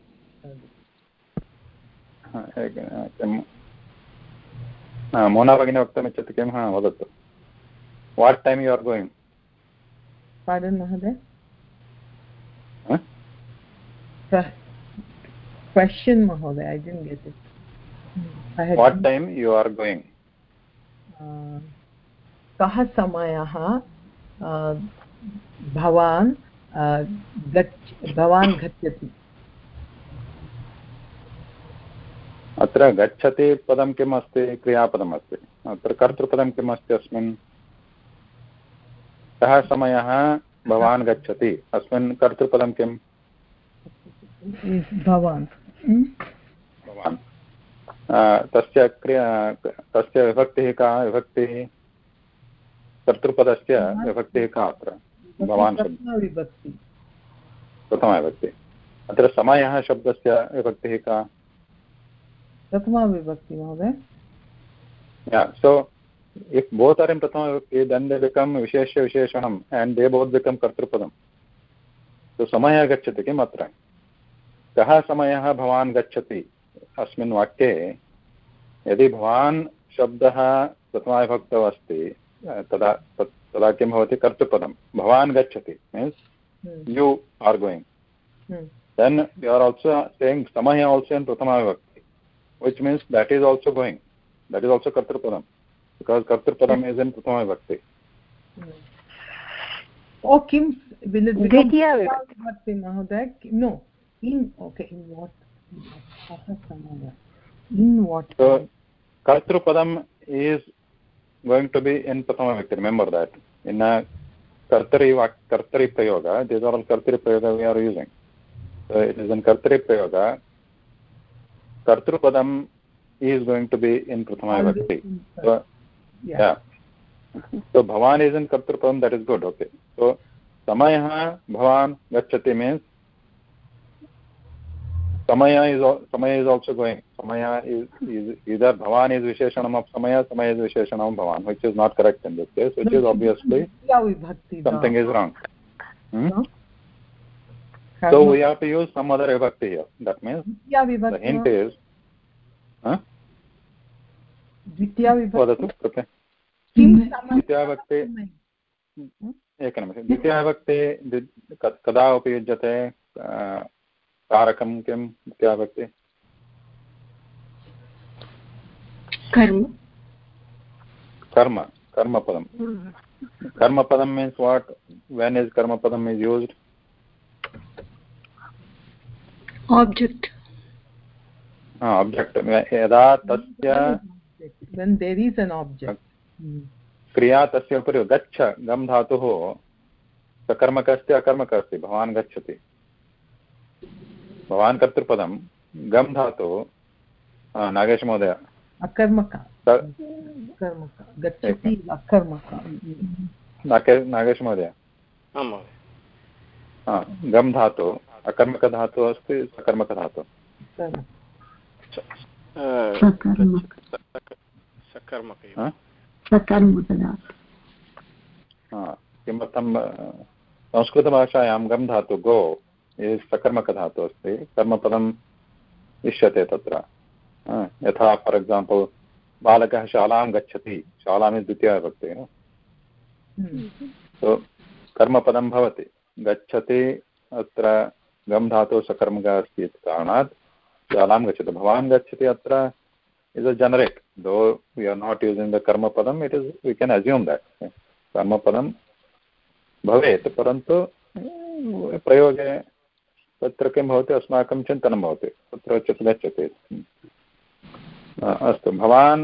A: हा,
E: किं
A: हा, मोना भगिनी वक्तुमिच्छति किं हा वदतु you are going
H: Pardon, Mahoday?
A: huh?
H: Pra- Question, Mahoday, I didn't get it. I had
A: what time you are going
H: uh, कः समयः uh, भवान् uh, भवान् गच्छति
A: अत्र गच्छति पदं किम् अस्ति क्रियापदम् अस्ति अत्र कर्तृपदं किम् अस्ति अस्मिन्? कः समयः भवान् गच्छति? अस्मिन् कर्तृपदं किम्?
H: भवान्?
A: भवान्। तस्य क्रिया तस्य विभक्तिः का? विभक्तिः कर्तृपदस्य विभक्तिः का अत्र? भवान्
H: प्रथमाविभक्ति
A: अत्र समयः शब्दस्य विभक्तिः का?
H: प्रथमा विभक्ति
A: महोदय। So if both are in विभक्ति देन दे बिकम विशेष्य विशेषणम एंड दे बोथ बिकम कर्तृपदम। सो समय गच्छति किम अत्र? कः समयः भवान् गच्छति? अस्मिन् वाक्ये यदि भवान् शब्दः प्रथमाविभक्तौ अस्ति तदा तदा किं भवति? कर्तृपदं। भवान् गच्छति
H: means
A: you are going then you are also saying समयः आल्सो इन् प्रथमाविभक्ति which means that is also going. That is also Kartraparam, because Kartraparam is in Prathama Bhakti.
H: Or Kim, will it become Bhakti Mahoday? No. In, okay, in what? In what?
A: So, Kartrapadam is going to be in Prathama Bhakti, remember that. In a Kartari, Kartari Prayoga, these are all Kartari Prayoga we are using. So it is in Kartari Prayoga, kartrupadam is going to be in prathama vibhakti so
H: yeah.
A: yeah so bhavan is in kartrupadam that is good okay so samayah bhavan gacchati means samaya is samaya is also going samaya is, is either bhavan is visheshanam of samaya samaya is visheshanam of bhavan which is not correct in this case which is obviously something is wrong hmm? So we have to use some other vibhakti here that means
H: द्वितीया
A: the
H: विभक्ति
A: hint is huh?
H: द्वितीया
A: वदतु कृपया
H: किं
A: द्वितीयाविभक्ति एकनिमिषं द्वितीयाविभक्ति कदा उपयुज्यते कारकं किं द्वितीयाविभक्ति
B: कर्म
A: कर्म कर्मपदं कर्मपदं मीन्स् वाट् वेन् इस् कर्मपदम् इस् यूस्ड्
B: object.
A: आब्जेक्ट् यदा तस्य
H: when there is an object.
A: क्रिया तस्य उपरि गच्छ गम् धातुः सकर्मकः अस्ति अकर्मकः अस्ति भवान् गच्छति भवान् कर्तृपदं गम् धातुः आ, नागेशमहोदय
H: अकर्मक गच्छति अकर्मक
A: नागेशमहोदय
G: महोदय
A: हा, गम् धातु अकर्मकधातुः अस्ति सकर्मकधातुः। हा? हा, किमर्थं संस्कृतभाषायां गम् धातु गो सकर्मकधातुः अस्ति कर्मपदम् इष्यते तत्र। हा, यथा फार् एक्साम्पल् बालकः शालां गच्छति शालाम् इस् द्वितीया विभक्ति सो कर्मपदं भवति गच्छति अत्र गम् धातुः सकर्मकः अस्ति इति कारणात् शालां गच्छति। भवान् गच्छति अत्र generic though we are not using the karma padam it is, we can assume that karma padam भवेत्, परन्तु प्रयोगे तत्र किं भवति, अस्माकं चिन्तनं भवति, तत्र उच्यते गच्छति अस्तु, भवान्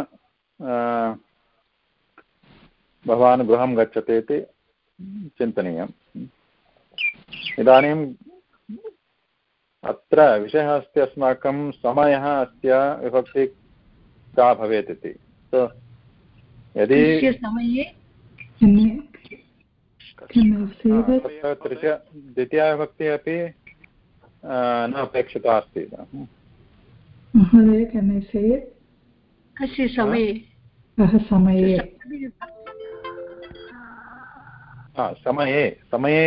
A: भवान् गृहं गच्छति इति चिन्तनीयम्। इदानीम् अत्र विषयः अस्ति अस्माकं समयः अस्य विभक्ति का भवेत् इति। यदि तृतीया द्वितीया विभक्तिः अपि न अपेक्षिता अस्ति?
B: कस्य
E: कः समये।
A: समये।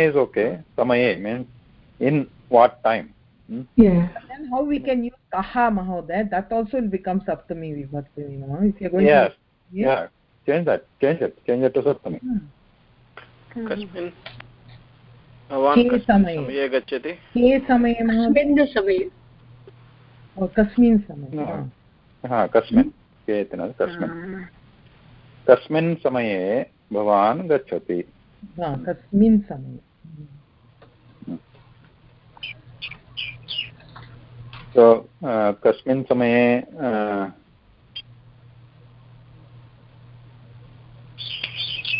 A: इस् ओके समये means in what time
E: Yeah.
H: then how we can use kaha mahoday that also will become saptami vibhakti you know if you're going
A: yes
H: to
A: yeah change that change it change it to saptami
G: कस्मिन् भवान्
H: समये?
G: समये गच्छति
H: के समये कस्मिन् समये हा.
A: हा कस्मिन् के इति न कस्मिन् कस्मिन् समये भवान् गच्छति
H: कस्मिन् समये
A: so uh, कस्मिन् समये uh,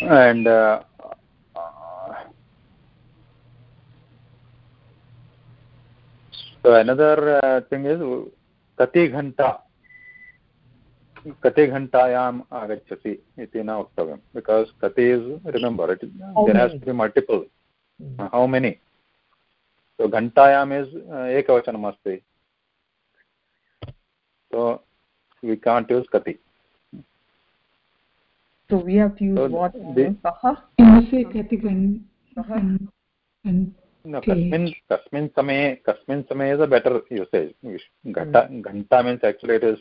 A: and uh, so another uh, thing is कति घण्टा कति घण्टायाम् आगच्छति इति न वक्तव्यं बिकास् कति is remember it there has to be multiple how many so घण्टायाम् इस् एकवचनम् अस्ति so we can't use kati.
H: So we have to use
A: So
H: what?
A: the-
H: कः
E: Can you say Katigan?
H: कः
E: And, and
A: no
E: Okay.
A: kasmin kasmin samaye kasmin samaye is a better usage. Ghanta ghanta means actually it is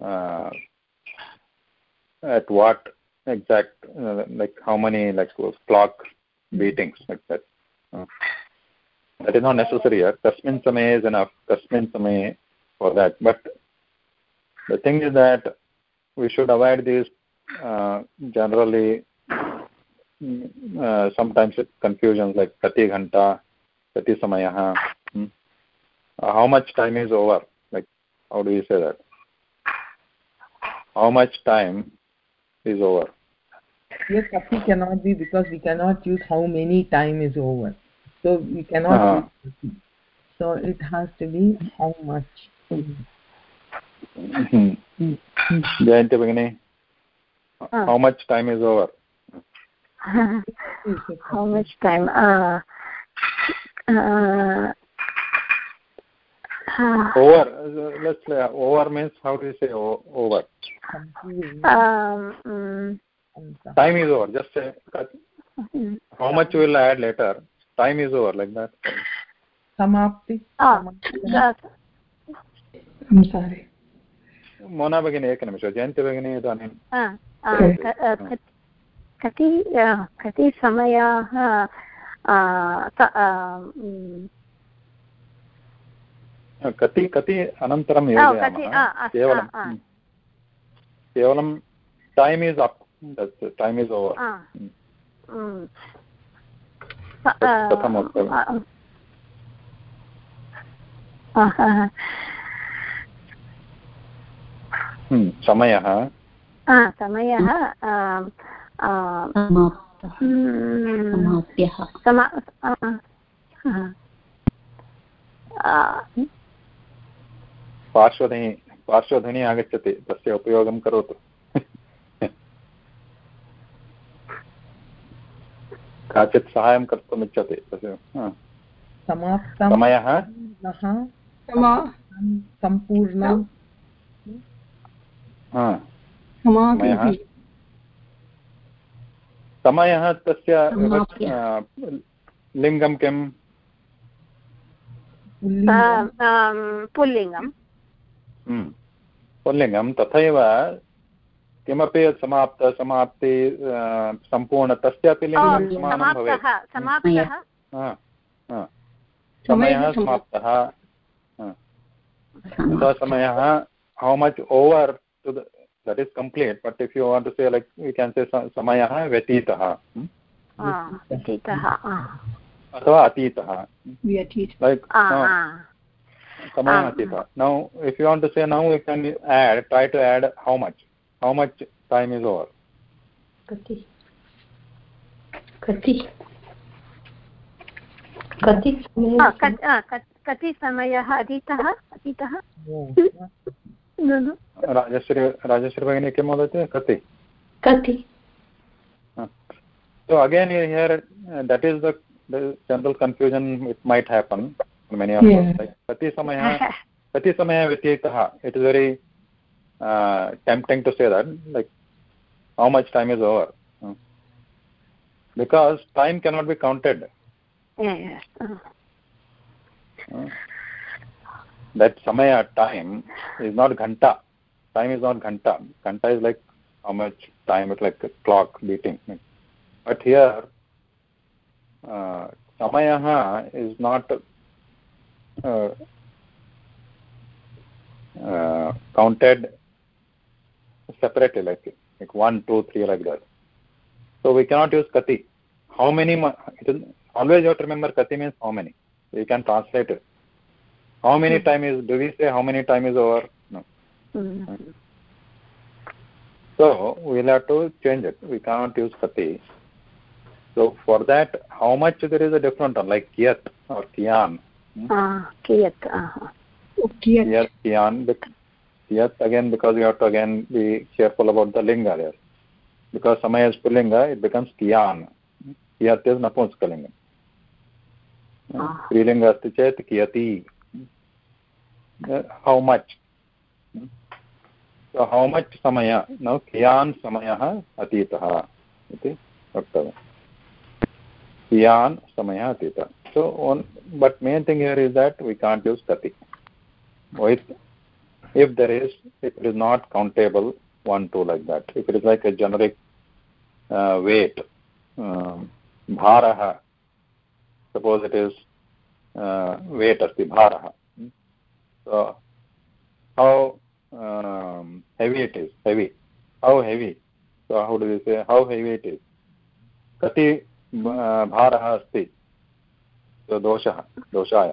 A: uh, at what exact uh, like how many like clock beatings like that. Uh, that is not necessary here. Kasmin samaye is enough. Kasmin samaye for that. But the thing is that we should avoid these uh, generally uh, sometimes confusions like kati ghanta kati samayah hmm? uh, how much time is over? Like how do you say that? How much time is over?
H: Yes kati cannot be because we cannot use how many time is over. So we cannot
A: Uh-huh.
H: so it has to be how much
A: jayanti bagini
C: Ah.
A: how much time is over?
C: How much time? Uh, uh, uh,
A: over. Uh, let's say over means how do you say o- over?
C: Um, mm,
A: time is over. Just say
C: mm.
A: how much you will add later? Time is over like that.
H: Samapti
C: Ah,
E: I'm sorry.
A: Mona भगिनी एकनिमिषं जयन्ति भगिनी इदानीं।
C: कति- कति समयाः
A: कति कति अनन्तरं केवलं
C: आ.
A: केवलं time is up
C: time is
A: over कथं वक्तव्यम्?
C: Uh,
A: समयः।
C: समयः uh, uh,
A: पार्श्वध्वनि आगच्छति तस्य उपयोगं करोतु। काचित् साहाय्यं कर्तुम् इच्छति तस्य समयः।
H: सम्पूर्णं
A: समयः तस्य
D: समाप्य।
A: लिङ्गं किम्?
H: पुल्लिङ्गं
C: um, पुल्लिङ्गं
A: हम्म। तथैव किमपि समाप्त समाप्ति सम्पूर्ण तस्यापि लिङ्गं समानं भवेत्।
C: समाप्तः समाप्तः।
A: हा, हा। समयः समाप्तः। समयः how much over complete but if you want to say like you can say समयः व्यतीतः हम्म?
C: आ, व्यतीतः आ,
A: अथवा अतीतः
B: व्यतीत
A: लैक्
C: आ, आ.
A: समयः
C: आम्.
A: अतीतः now if you want to say now you can add try to add how much how much time is over
D: कति कति कति
C: आ, कत्- समयः अतीतः अतीतः.
A: राजश्री राजश्री भगिनी किं वदति कति
D: कति
A: So again, you hear uh, that is the, the general confusion it might happen for many of
E: Yeah.
A: us. Like, kati samaya, kati samaya vyatitah. It is very uh, tempting to say that, like how much time is over. Uh, Because time cannot be counted.
C: Yes, uh.
A: That samaya time is not ghanta. Time is not ghanta. Ghanta is like how much time it's like a clock beating. But here uh, is not uh, uh, counted separately like like one two three like that. So we cannot use kati. How many always you have to remember kati means how many. We can translate it how many mm -hmm. time is do we say how many time is over no mm -hmm. so we'll have to change it we cannot use kati so for that how much there is a different one like kiyat or kiyan
C: hmm? ah kiyat uh -huh.
A: kiyat yes kiyan kiyat again because you have to again be careful about the linga there because samaya is pullinga it becomes kiyan kiyat is napunskalinga स्त्रीलिङ्ग अस्ति चेत् कियति हौ much how much समय न कियान् समयः अतीतः इति वक्तव्यं कियान् समयः अतीतः so on but main thing here is that we can't use kati with if there is if it is not countable one two like that if it is like a generic uh, weight um, bharah suppose it is uh, weight asti bharah so how um, heavy it is heavy how heavy so how do we say how heavy it is kati भारः अस्ति दोषः दोषाय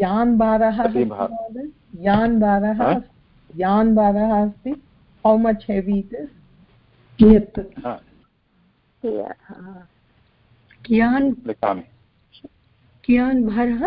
H: यान् भारः यान् भारः यान् भारः अस्ति how much heavy it is
E: कियत्
B: कियान्
A: लिखामि
B: कियान् भारः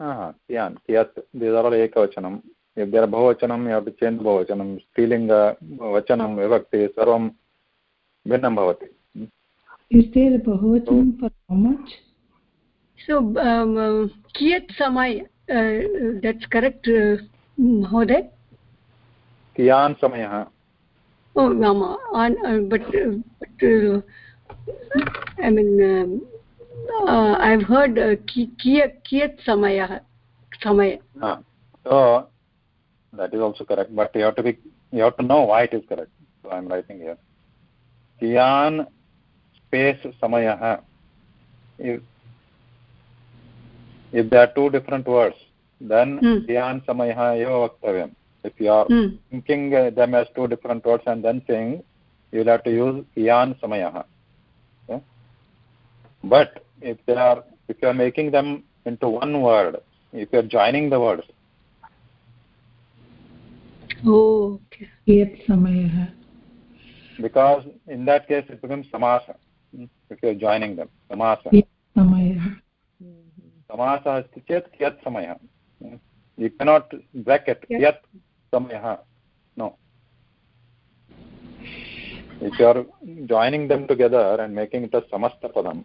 A: ah all ekavachanam if there are bahuvachanam you have to change bahuvachanam स्त्रीलिङ्ग वचनं विभक्ति सर्वं भिन्नं भवति
E: bahuvachanam for how much
B: so um, uh, kiyat samay uh, uh, oh uh, uh, uh, um, uh, uh, kiyat samayah samay
A: ah so that is also correct but you have to be you have to know why it is correct so i am writing here kiyan space samayah if if there are two different words then
B: mm.
A: kiyan samayah eva vaktavyam if you are
B: mm.
A: thinking them as two different words and then saying you will have to use kiyan samayah okay? but if they are if you are making them into one word if you are joining the words.
B: Oh okay.
E: Yet samayah
A: because in that case it becomes samasa hmm, if you are joining them samasa
E: samayah
A: samasa asti chet yet samayah hmm. you cannot bracket yet. samayah no. If you are joining them together and making it a samasta padam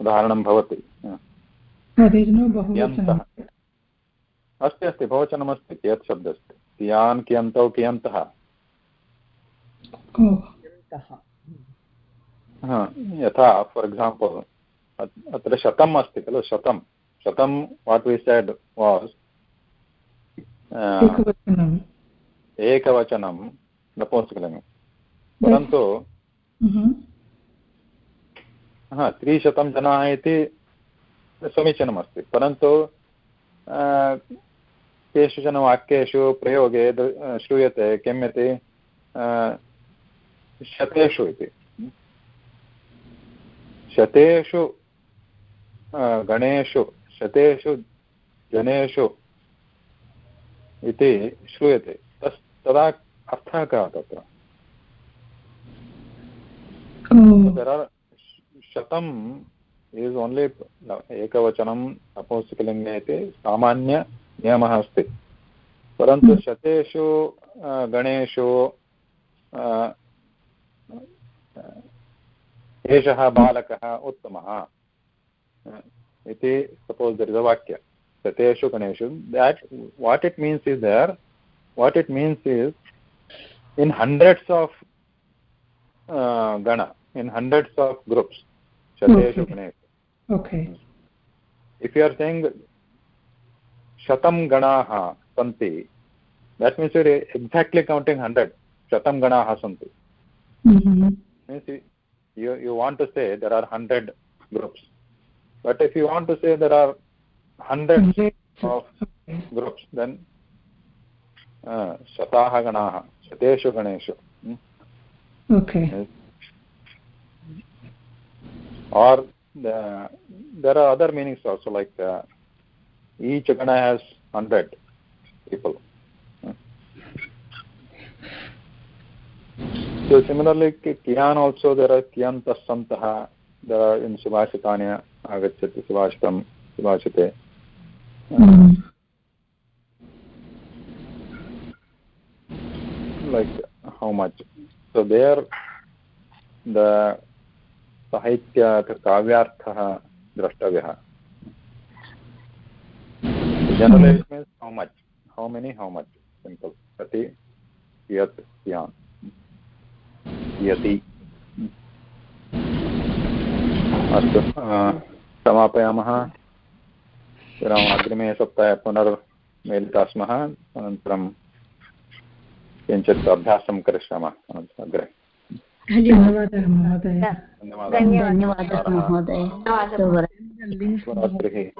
A: उदाहरणं भवति। अस्ति अस्ति बहुवचनमस्ति कियत् शब्दः कियान् कियन्तौ कियन्तः? यथा for example अत्र शतम् अस्ति खलु शतं शतं वाट् वि सेड् वास् एकवचनं। नपुंसकलिङ्गं परन्तु हा त्रिशतं जनाः इति समीचीनमस्ति। परन्तु केषुचन वाक्येषु प्रयोगे श्रूयते किम् इति शतेषु इति। शतेषु गणेषु शतेषु जनेषु इति श्रूयते। तस् तदा अर्थः कः तत्र? शतम् इस् ओन्लि एकवचनं नपुंसकलिङ्गे इति सामान्यनियमः अस्ति। परन्तु हम्म। शतेषु गणेषु एषः बालकः उत्तमः। इति सपोस् दर् इस् अ वाक्य। शतेषु गणेषु that what it means is there what it means is in hundreds of गण in hundreds of groups
E: शतेषु
A: गणेषु
E: okay
A: if you are saying शतं गणाः सन्ति that means you're exactly counting hundred शतं
E: गणाः सन्ति।
A: Means you you want to say there are hundred groups but if you want to say there are hundred of groups then शताः गणाः शतेषु
E: गणेषु।
A: Or the, there are other meanings also like uh, each gana has 100 people. So similarly kiyan also there are kiyantas santah there are in subhashitani agachyati subhashitam subhashite
E: mm.
A: like how much? So there the साहित्य काव्यार्थः द्रष्टव्यः। Generalise means how much how many how much simple कति कियत् कियान्? कियति? अस्तु समापयामः। अग्रिमे सप्ताहे पुनर्मिलिता स्मः अनन्तरं किञ्चित् अभ्यासं करिष्यामः। अग्रे।
E: धन्यवादः महोदय।
D: धन्यवादः। महोदय।